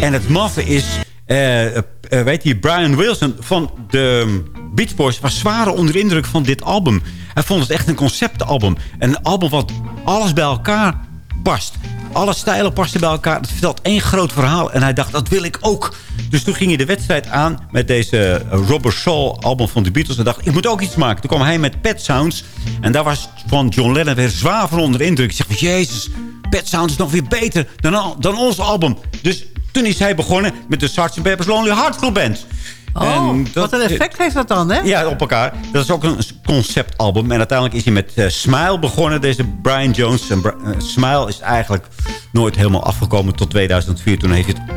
En het maffe is, eh, eh, weet je, Brian Wilson van de Beach Boys was zwaar onder de indruk van dit album. Hij vond het echt een conceptalbum. Een album wat alles bij elkaar past. Alle stijlen pasten bij elkaar. Het vertelt één groot verhaal. En hij dacht, dat wil ik ook. Dus toen ging hij de wedstrijd aan met deze Robert Soul album van de Beatles. En dacht, ik moet ook iets maken. Toen kwam hij met Pet Sounds. En daar was van John Lennon weer zwaar van onder de indruk. Ik zeg, jezus, Pet Sounds is nog weer beter dan, dan ons album. Dus toen is hij begonnen met de Sgt. Pepper's Lonely Hearts Club Band. Oh, En dat- wat een effect heeft dat dan, hè? ja, op elkaar. Dat is ook een conceptalbum. En uiteindelijk is hij met eh, Smile begonnen, deze Brian Jones. En Bri- eh, Smile is eigenlijk nooit helemaal afgekomen tot 2004. Toen heeft het, ach,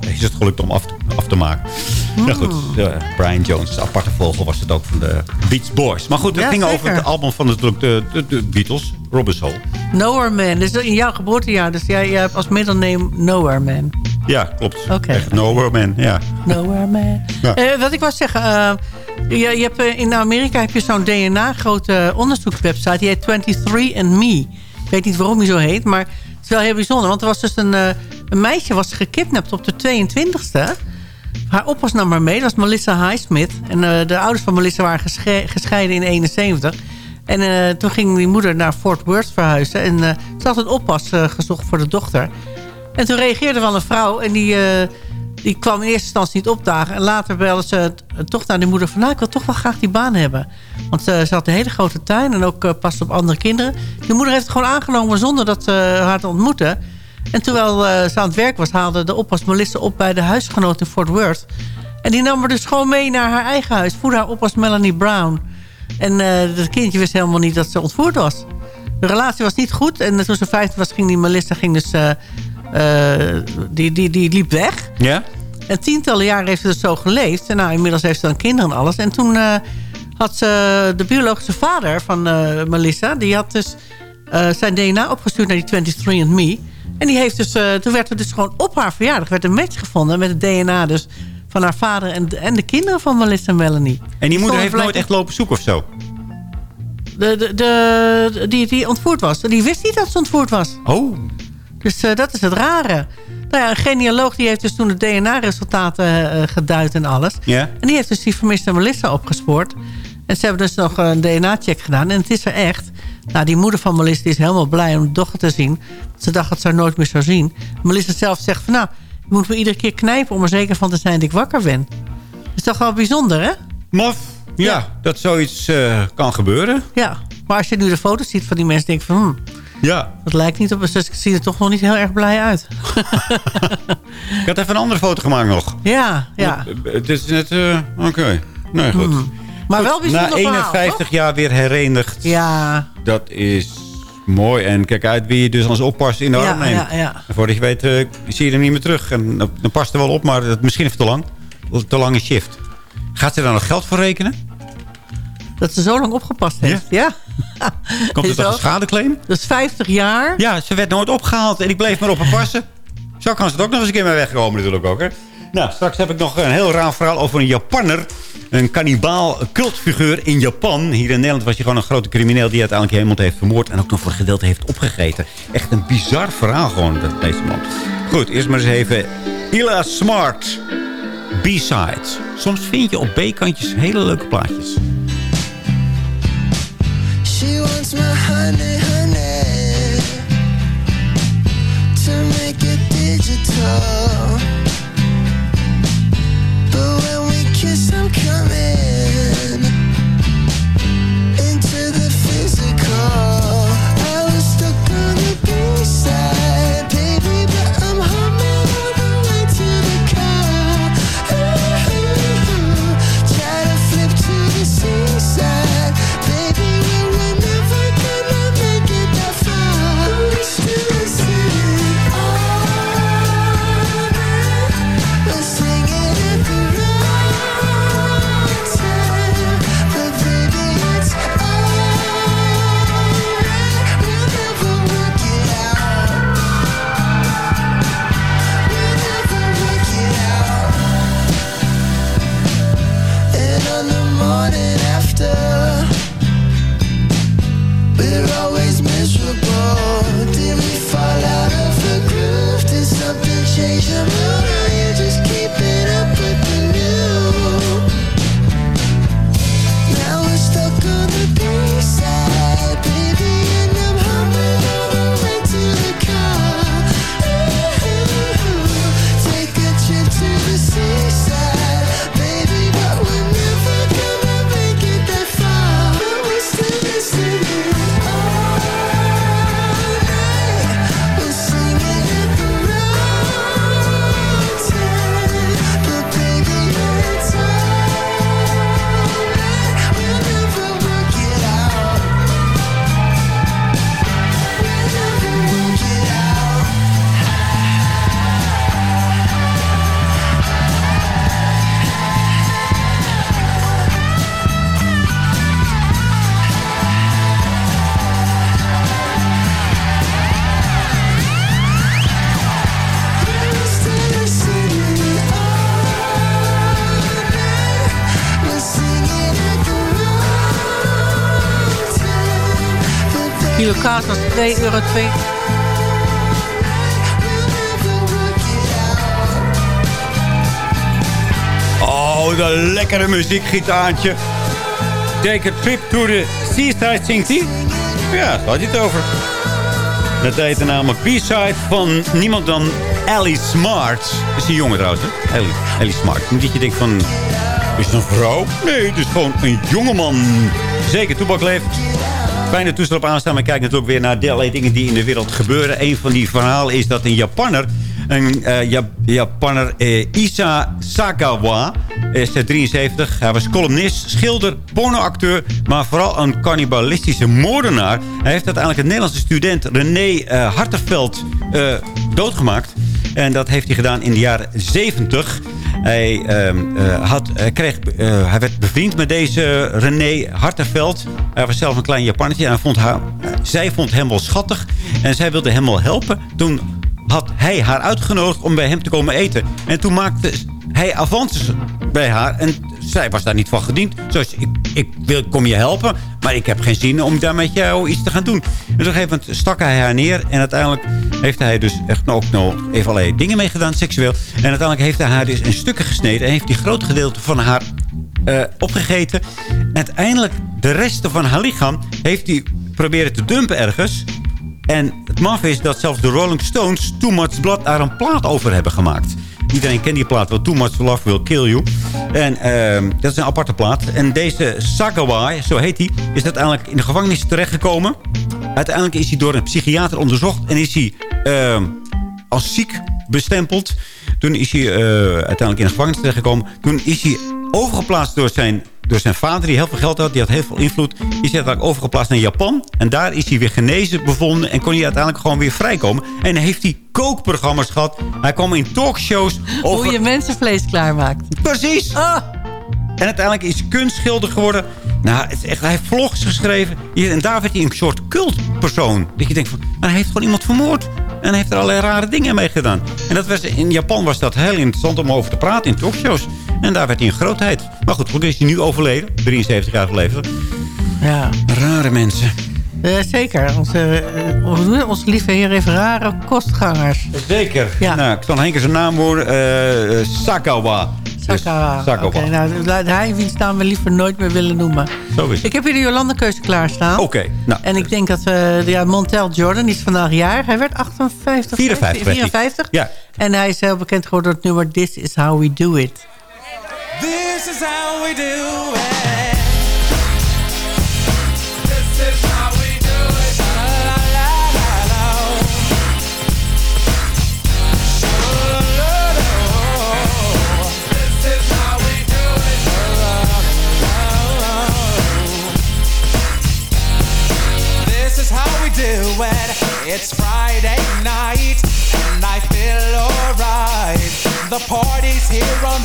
is het gelukt om af, af te maken. Nou goed, Hmm. eh, Brian Jones, de aparte vogel, was het ook van de Beach Boys. Maar goed, het Ja, ging over het album van de, de, de, Beatles, Robin Soul. Nowhere Man. Dus in jouw geboortejaar. Dus jij, jij hebt als middelneem Nowhere Man. Ja, klopt. Oké. Echt Nowhere Man, ja. Nowhere Man. Ja. Eh, wat ik wou zeggen. eh, je, je hebt, eh, in Amerika heb je zo'n DNA-grote onderzoekswebsite. Die heet 23andMe. Ik weet niet waarom die zo heet. Maar is wel heel bijzonder. Want er was dus een, eh, een meisje was gekidnapt op de 22e. Haar oppas nam maar mee. Dat was Melissa Highsmith. En eh, de ouders van Melissa waren gesche- gescheiden in 71. En eh, toen ging die moeder naar Fort Worth verhuizen. En eh, ze had een oppas gezocht voor de dochter. En toen reageerde wel een vrouw. En die, die kwam in eerste instantie niet opdagen. En later belde ze t- toch naar de moeder van... nou, ik wil toch wel graag die baan hebben. Want eh, ze had een hele grote tuin en ook eh, past op andere kinderen. De moeder heeft het gewoon aangenomen zonder dat ze haar te ontmoeten. En terwijl eh, ze aan het werk was... haalde de oppas Melissa op bij de huisgenoot in Fort Worth. En die nam haar dus gewoon mee naar haar eigen huis. Voerde haar op als Melanie Brown. En eh dat kindje wist helemaal niet dat ze ontvoerd was. De relatie was niet goed. En toen ze 15 was, ging die Melissa ging dus, eh, eh, die, die, die liep weg. Ja? En tientallen jaren heeft ze dus zo geleefd. En nou, inmiddels heeft ze dan kinderen en alles. En toen eh, had ze de biologische vader van eh, Melissa... die had dus eh, zijn DNA opgestuurd naar die 23andMe. En die heeft dus, eh, toen werd er dus gewoon op haar verjaardag... werd een match gevonden met het DNA dus van haar vader... en, en de kinderen van Melissa en Melanie. En die moeder heeft nooit echt lopen zoeken of zo? De, de, de, die, die ontvoerd was. Die wist niet dat ze ontvoerd was. Oh, Dus eh, dat is het rare. Nou ja, een genealoog die heeft dus toen de DNA-resultaten eh, geduid en alles. En die heeft dus die vermiste Melissa opgespoord. En ze hebben dus nog een DNA-check gedaan. En het is er echt. Nou, die moeder van Melissa is helemaal blij om de dochter te zien. Ze dacht dat ze haar nooit meer zou zien. Melissa zelf zegt van nou, ik moet me iedere keer knijpen... om er zeker van te zijn dat ik wakker ben. Dat is toch wel bijzonder, hè? Maf? Ja, Ja. dat zoiets eh, kan gebeuren. Ja. Maar als je nu de foto's ziet van die mensen... denk je van, hmm, Ja. dat lijkt niet op... Dus ik zie er toch nog niet heel erg blij uit. (laughs) Ik had even een andere foto gemaakt nog. Ja, ja. Het- Het is net... eh, Oké. Nee, goed. Maar wel bijzonder Na verhaal, 51 toch? jaar weer herenigd. Ja, Dat is mooi. En kijk uit wie je dus als oppas in de Ja, arm neemt. ja, ja. En Voordat je weet, eh, zie je hem niet meer terug. En dan dan past er wel op, maar dat, misschien even te lang. Te lange shift. Gaat ze daar nog geld voor rekenen? Dat ze zo lang opgepast heeft. Ja. (laughs) Komt er toch wel- een schadeclaim? Dat is 50 jaar. Ja, ze werd nooit opgehaald en ik bleef maar op haar passen. Zo kan ze het ook nog eens een keer mee wegkomen natuurlijk ook. Hè? Nou, straks heb ik nog een heel raar verhaal over een Japanner. Een kannibaal cultfiguur in Japan. Hier in Nederland was hij gewoon een grote crimineel... die uiteindelijk iemand heeft vermoord... en ook nog voor een gedeelte heeft opgegeten. Echt een bizar verhaal gewoon, dat- deze man. Goed, eerst maar eens even... Ila Smart. B-sides. Soms vind je op B-kantjes hele leuke plaatjes. Digital. 2, euro 2. Oh, dat lekkere muziekgitaartje. Take a trip to the seaside, zingt hij? Ja, daar had je het over. Dat heette namelijk B-side van niemand dan Ellie Smart. Dat is een jongen trouwens, hè? Ellie, Ellie Smart. Niet dat je denkt van, is het een vrouw? Nee, het is gewoon een jongeman. Zeker, Toebak leeft. Fijne toestel op aanstaan. Maar kijk natuurlijk weer naar de allerlei dingen die in de wereld gebeuren. Een van die verhalen is dat een Japanner... Een Jap- Japanner eh, Isa Sakawa is eh, 73. Hij was columnist, schilder, pornoacteur... maar vooral een cannibalistische moordenaar. Hij heeft uiteindelijk een Nederlandse student René eh, Hartenveld doodgemaakt. En dat heeft hij gedaan in de jaren 70. Hij, ehm, eh, had, hij, kreeg, eh, hij werd bevriend met deze René Hartenveld. Hij was zelf een klein Japannetje. En vond haar, zij vond hem wel schattig. En zij wilde hem wel helpen. Toen had hij haar uitgenodigd om bij hem te komen eten. En toen maakte hij avances bij haar. En zij was daar niet van gediend. Zoals, ik, ik wil, kom je helpen, maar ik heb geen zin om daar met jou iets te gaan doen. En op een gegeven moment stak hij haar neer. En uiteindelijk heeft hij dus echt ook nog even allerlei dingen mee gedaan, seksueel. En uiteindelijk heeft hij haar dus in stukken gesneden. En heeft hij groot gedeelte van haar eh, opgegeten. En uiteindelijk de resten van haar lichaam heeft hij proberen te dumpen ergens. En het maf is dat zelfs de Rolling Stones Too Much Blood daar een plaat over hebben gemaakt. Iedereen kent die plaat wel. Too Much Love Will Kill You. En ehm, dat is een aparte plaat. En deze Sagawa, zo heet hij, is uiteindelijk in de gevangenis terechtgekomen. Uiteindelijk is hij door een psychiater onderzocht. En is hij ehm, als ziek bestempeld. Toen is hij eh, uiteindelijk in de gevangenis terechtgekomen. Toen is hij overgeplaatst door zijn, door zijn vader, die heel veel geld had. Die had heel veel invloed. Die is uiteindelijk overgeplaatst naar Japan. En daar is hij weer genezen bevonden. En kon hij uiteindelijk gewoon weer vrijkomen. En heeft hij kookprogramma's gehad. Hij kwam in talkshows over... Hoe je mensenvlees klaarmaakt. Precies. En uiteindelijk is kunstschilder geworden. Nou, het is echt, hij heeft vlogs geschreven. En daar werd hij een soort cultpersoon. Dat je denkt van, nou, hij heeft gewoon iemand vermoord. En hij heeft er allerlei rare dingen mee gedaan. En dat was, in Japan was dat heel interessant om over te praten in talkshows. En daar werd hij een grootheid. Maar goed, gelukkig is hij nu overleden. 73 jaar geleden. Ja. Rare mensen. Eh, zeker. Onze, uh, onze lieve heer heeft rare kostgangers. Zeker. Ja. Nou, ik zal keer zijn naam horen. Eh, Sakawa. Dus Sakawa. Sakawa. Oké, nou, laat hij wiens naam we liever nooit meer willen noemen. Zo is het. Ik heb hier de Jolanda-keuze klaarstaan. Oké. Nou, En ik denk dat uh, ja, Montel Jordan is vandaag jaar. Hij werd 58. 54 werd hij. 54. Ja. En hij is heel bekend geworden door het nummer This Is How We Do It. This is how we do it.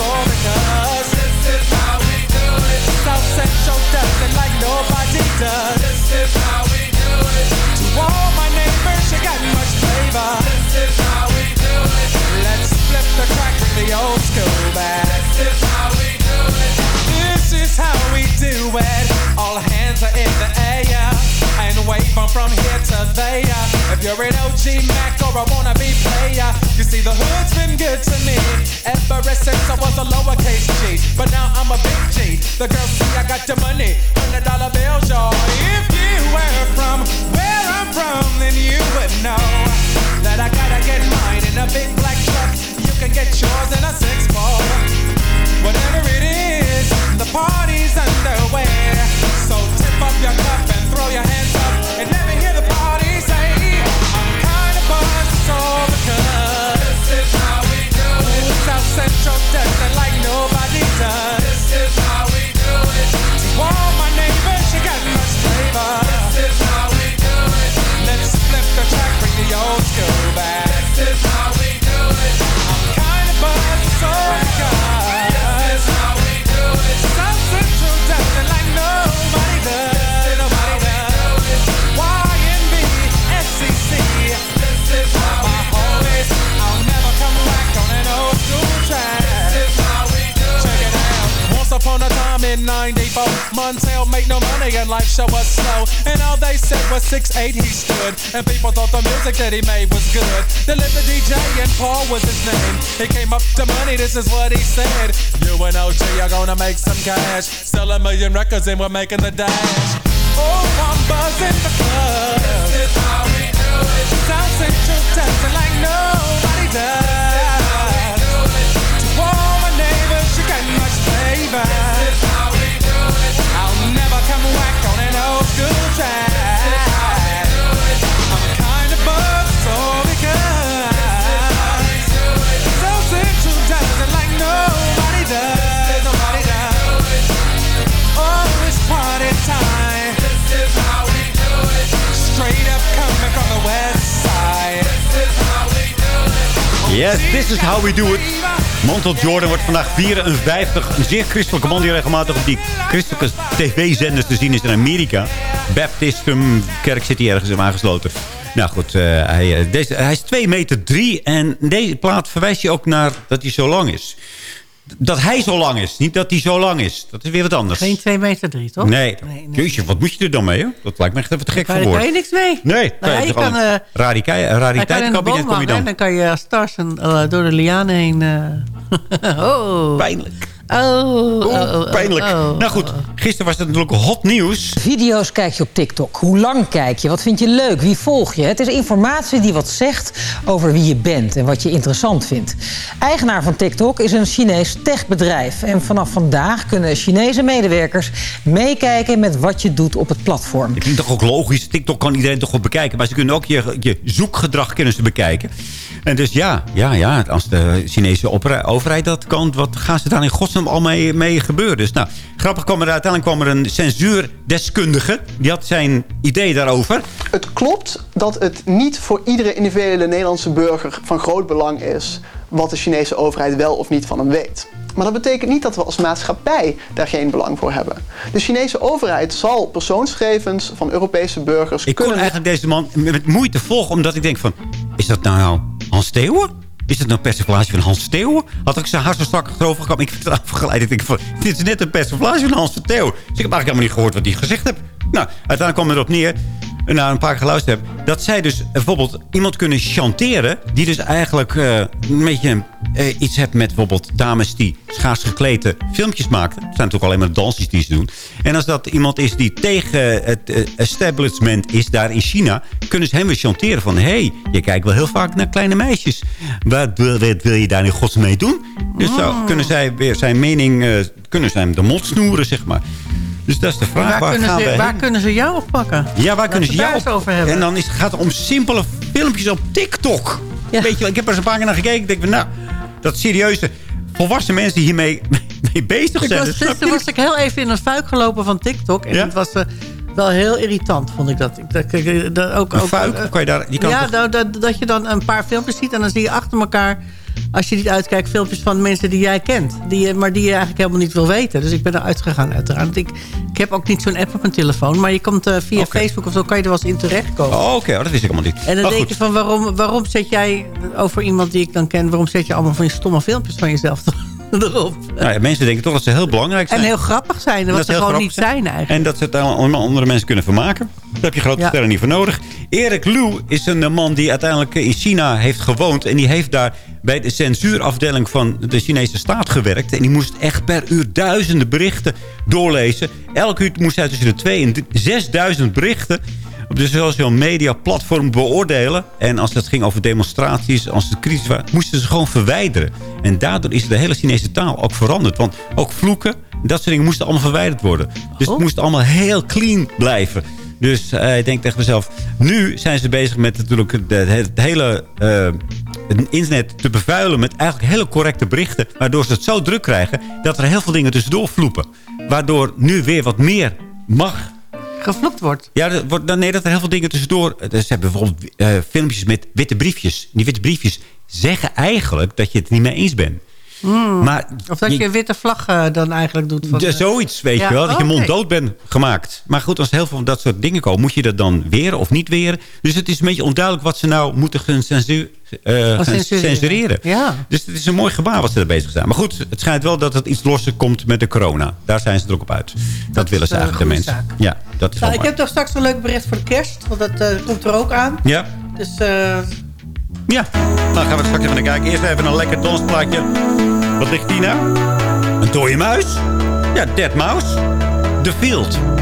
all this is how we do it. South Central does it like nobody does. This is how we do it. My neighbors, you got much flavor. This is how we do it. Let's flip the bring the old school. This is how we do it. This is how we do it. All hands are in the air and wave from here to there. If you're an OG Mac or a wannabe player, see the hood's been good to me ever since I was a lowercase G. But now I'm a big G. The girls see I got the money, hundred dollar bills, y'all. If you were from where I'm from, then you would know that I gotta get mine in a big black truck. You can get yours in a six ball. Whatever it is, the party's underway. So tip up your cup and throw your hands up and let me hear the party say, I'm kinda buzzed, it's all because this is how and life show was slow. And all they said was 6'8 he stood. And people thought the music that he made was good. The living DJ and Paul was his name. He came up to money, this is what he said. You and OG are gonna make some cash. Sell a million records and we're making the dash. Oh, I'm buzzing the club. This is how we do it. Central dancing like nobody does. To all my neighbors, you got much flavor. This is how we do it. Yes, this is how we do it. Montel Jordan wordt vandaag 54. Een zeer christelijke man die regelmatig op die christelijke tv-zenders te zien is in Amerika. Baptistum Kerk zit hij ergens in aangesloten. Nou goed, eh, hij, eh, deze, hij is 2 meter 3 en deze plaat verwijst je ook naar dat hij zo lang is. Dat hij zo lang is, niet dat hij zo lang is. Dat is weer wat anders. Geen 2 meter 3, toch? Nee. Jeetje, wat moet je er dan mee? Hoor? Dat lijkt me echt even te gek Daar voor kan woorden. je niks mee. Nee, Nou nee, je kan, eh, kan rariteitenkabinet kom je en dan. dan kan je als stars en, eh, door de lianen heen... eh, (laughs) oh. Pijnlijk. Oh, oh, oh, oh, Pijnlijk. oh. Nou goed, gisteren was het natuurlijk hot nieuws. Video's kijk je op TikTok. Hoe lang kijk je? Wat vind je leuk? Wie volg je? Het is informatie die wat zegt over wie je bent en wat je interessant vindt. Eigenaar van TikTok is een Chinees techbedrijf. En vanaf vandaag kunnen Chinese medewerkers meekijken met wat je doet op het platform. Het klinkt toch ook logisch. TikTok kan iedereen toch wel bekijken. Maar ze kunnen ook je, je zoekgedrag kunnen ze bekijken. En dus ja, ja, ja, als de Chinese overheid dat kan... wat gaan ze daar in godsnaam al mee, mee gebeuren? Dus nou, grappig kwam er uiteindelijk kwam er een censuurdeskundige. Die had zijn idee daarover. Het klopt dat het niet voor iedere individuele Nederlandse burger van groot belang is wat de Chinese overheid wel of niet van hem weet. Maar dat betekent niet dat we als maatschappij daar geen belang voor hebben. De Chinese overheid zal persoonsgegevens van Europese burgers Ik kon kunnen... eigenlijk deze man met moeite volgen. Omdat ik denk van, is dat nou Hans Theeuwen? Is het nou een persiflage van Hans Theo? Had ik zijn haar zo strak achterover gekomen. Ik vind het afgeleid. Ik denk van, dit is net een persiflage van Hans Theo. Dus ik heb eigenlijk helemaal niet gehoord wat hij gezegd heeft. Nou, uiteindelijk kwam het erop neer na een paar keer geluisterd heb... dat zij dus bijvoorbeeld iemand kunnen chanteren... die dus eigenlijk eh, een beetje eh, iets heeft met bijvoorbeeld dames... die schaars geklede filmpjes maakten. Het zijn natuurlijk alleen maar dansjes die ze doen. En als dat iemand is die tegen het eh, establishment is daar in China... kunnen ze hem weer chanteren van... hé, hey, je kijkt wel heel vaak naar kleine meisjes. Wat wil, wat wil je daar in gods mee doen? Dus zo Oh. kunnen zij weer zijn mening... eh, kunnen ze hem de mond snoeren, zeg maar. Dus dat is de vraag. Waar, Waar, kunnen ze, waar kunnen ze jou oppakken? Ja, waar kunnen ze jou eens over hebben. En dan is, gaat het om simpele filmpjes op TikTok. Weet je, wel, ik heb er eens een paar keer naar gekeken. Ik denk van, nou, dat serieuze volwassen mensen die hiermee (laughs) mee bezig Ik zijn. was, dat gisteren was ik heel even in een fuik gelopen van TikTok. En Ja? het was eh, wel heel irritant, vond ik dat. Dat, ik- dat ook, Een ook, fuik? eh, Kan je daar- die kan ja, toch- nou, dat, dat je dan een paar filmpjes ziet en dan zie je achter elkaar... als je niet uitkijkt, filmpjes van mensen die jij kent. Die, je- maar die je eigenlijk helemaal niet wil weten. Dus ik ben eruit gegaan uiteraard. Ik, ik heb ook niet zo'n app op mijn telefoon. Maar je komt eh, via. Facebook of zo, kan je er wel eens in terechtkomen. Oh, Oké, oh, dat wist ik allemaal niet. En dan denk goed. je van, waarom, waarom zet jij over iemand die ik dan ken... waarom zet je allemaal van die stomme filmpjes van jezelf (laughs) (laughs) erop? Nou ja, mensen denken toch dat ze heel belangrijk zijn. En heel grappig zijn, wat Dat ze gewoon niet zijn eigenlijk. En dat ze het allemaal andere mensen kunnen vermaken. Daar heb je grote Ja. sterren niet voor nodig. Erik Liu is een eh, man die uiteindelijk in China heeft gewoond. En die heeft daar bij de censuurafdeling van de Chinese staat gewerkt. En die moest echt per uur duizenden berichten doorlezen. Elke uur moest hij tussen de twee en 6000 berichten op de social media platform beoordelen. En als het ging over demonstraties, als het crisis was, moesten ze gewoon verwijderen. En daardoor is de hele Chinese taal ook veranderd. Want ook vloeken, dat soort dingen moesten allemaal verwijderd worden. Dus het moest allemaal heel clean blijven. Dus eh, ik denk tegen mezelf, nu zijn ze bezig met natuurlijk het hele eh, het internet te bevuilen met eigenlijk hele correcte berichten. Waardoor ze het zo druk krijgen dat er heel veel dingen tussendoor vloepen. Waardoor nu weer wat meer mag Gevloekt wordt. ja, dat wordt, nee, dat er heel veel dingen tussendoor... eh, Ze hebben bijvoorbeeld eh, filmpjes met witte briefjes. Die witte briefjes zeggen eigenlijk dat je het niet mee eens bent. Maar Hmm. Of dat je witte vlag eh, dan eigenlijk doet. Van, de, zoiets, weet Ja, je wel. Dat je mond dood bent gemaakt. Maar goed, als heel veel van dat soort dingen komen... moet je dat dan weren of niet weren. Dus het is een beetje onduidelijk wat ze nou moeten gaan censu- eh, gaan censureren. censureren. Ja. Dus het is een mooi gebaar wat ze er bezig zijn. Maar goed, het schijnt wel dat het iets losser komt met de corona. Daar zijn ze er ook op uit. Dat, willen ze eh, eigenlijk de mensen. Ja, dat is Nou, ik heb toch straks een leuk bericht voor de kerst. Want dat komt er ook aan. Ja, Dus eh, Ja, dan gaan we straks even naar kijken. Eerst even een lekker dansplaatje. Wat ligt hier nou? Een dode muis? Ja, Dead Mouse. The Field.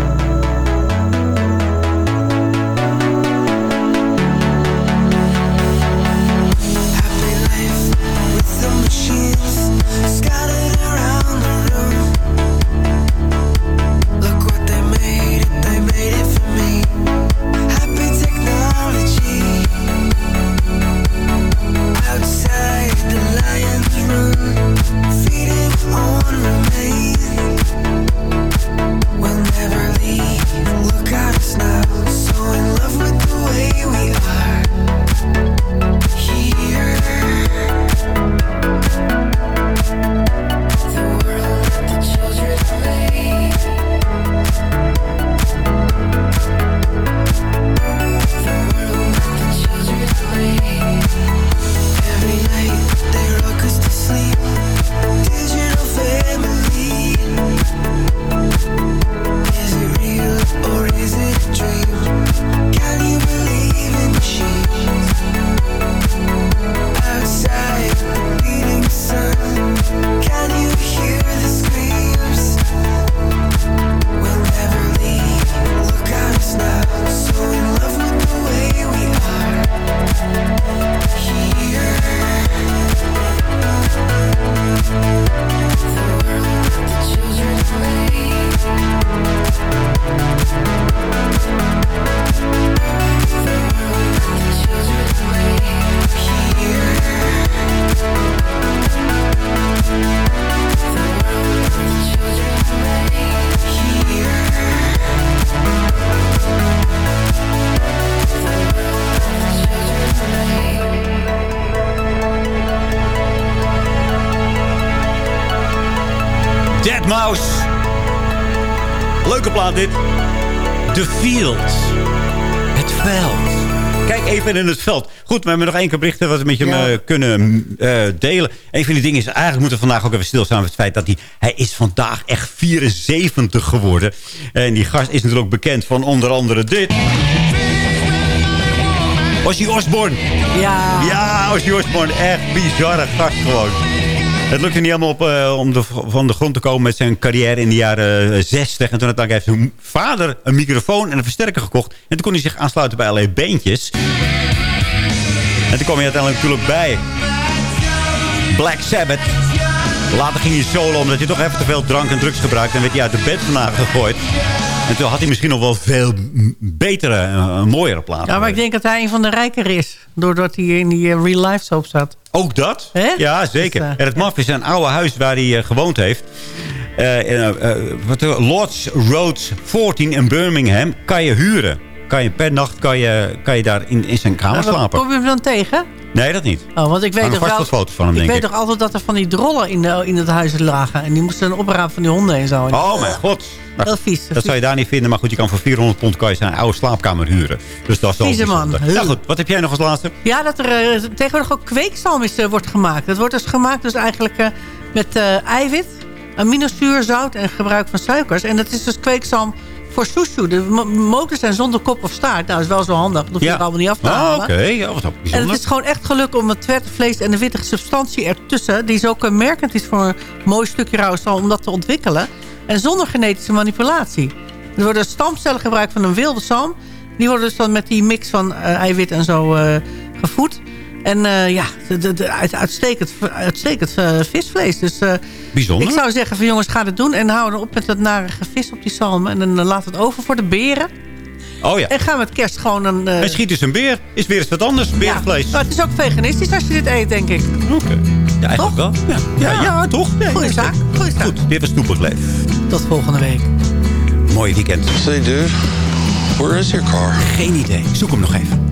Leuke plaat dit. The Field. Het veld. Kijk even in het veld. Goed, we hebben nog één keer berichten wat we met je eh, kunnen eh, delen. Een van die dingen is, eigenlijk moeten we vandaag ook even stilstaan... met het feit dat hij, hij is vandaag echt 74 geworden. En die gast is natuurlijk ook bekend van onder andere dit. Ozzy Osbourne. Ja. Ja, Ozzy Osbourne. Echt bizarre gast gewoon. Het lukte niet helemaal op, eh, om de, van de grond te komen met zijn carrière in de jaren eh, 60. En toen uiteindelijk heeft zijn vader een microfoon en een versterker gekocht. En toen kon hij zich aansluiten bij allerlei beentjes. En toen kwam hij uiteindelijk natuurlijk bij Black Sabbath. Later ging hij solo omdat hij toch even te veel drank en drugs gebruikte. En werd hij uit de bed vandaan gegooid. En toen had hij misschien nog wel veel betere, eh, mooiere platen. Ja, maar ik denk dat hij een van de rijker is. Doordat hij in die eh, real life soap zat. Ook dat? Ja, zeker. Dus, eh, en het maf is een oude huis waar hij gewoond heeft. Lords Road 14 in Birmingham kan je huren. Kan je per nacht kan je, kan je daar in, in zijn kamer slapen. Kom je hem dan tegen? Nee, dat niet. Oh, want ik weet nog vast wel... foto's van hem, ik denk weet ik. nog altijd dat er van die drollen in, de, in het huis lagen. En die moesten dan oprapen van die honden en zo. Oh mijn god. Nou, Heel vies. Dat zou je daar niet vinden. Maar goed, je kan voor 400 pond kan je zijn oude slaapkamer huren. Dus dat is Vieze man. Ja goed, wat heb jij nog als laatste? Ja, dat er eh, tegenwoordig ook kweekzalm is, eh, wordt gemaakt. Dat wordt dus gemaakt dus eigenlijk eh, met eiwit, aminozuur, zout en gebruik van suikers. En dat is dus kweekzalm voor soeshoe. De mo- motors zijn zonder kop of staart. Nou, dat is wel zo handig. Dat hoef je Ja. er allemaal niet af te Oh, halen. Oké, ja, wat ook En het is gewoon echt gelukt om het twerkvlees en de witte substantie ertussen... die zo kenmerkend is voor een mooi stukje zalm, om dat te ontwikkelen. En zonder genetische manipulatie. Er worden stamcellen gebruikt van een wilde zalm. Die worden dus dan met die mix van eh, eiwit en zo eh, gevoed. En eh, ja, de, de, de- uit- uitstekend, uitstekend visvlees. Dus Bijzonder. ik zou zeggen van jongens, ga het doen. En hou er op met dat narige vis op die zalm. En dan laat het over voor de beren. Oh ja. En ga met kerst gewoon een... eh, En schiet dus een beer. Is weer eens wat anders. Berenvlees. ja, maar het is ook veganistisch als je dit eet, denk ik. Oké. Ja, eigenlijk wel. Ja, ja, ja, toch? Ja, Goeie ja, zaak. Goeie zaak. Goed, dit was. Tot volgende week. Mooi weekend. Say, dude, where is your car? Geen idee. Ik zoek hem nog even.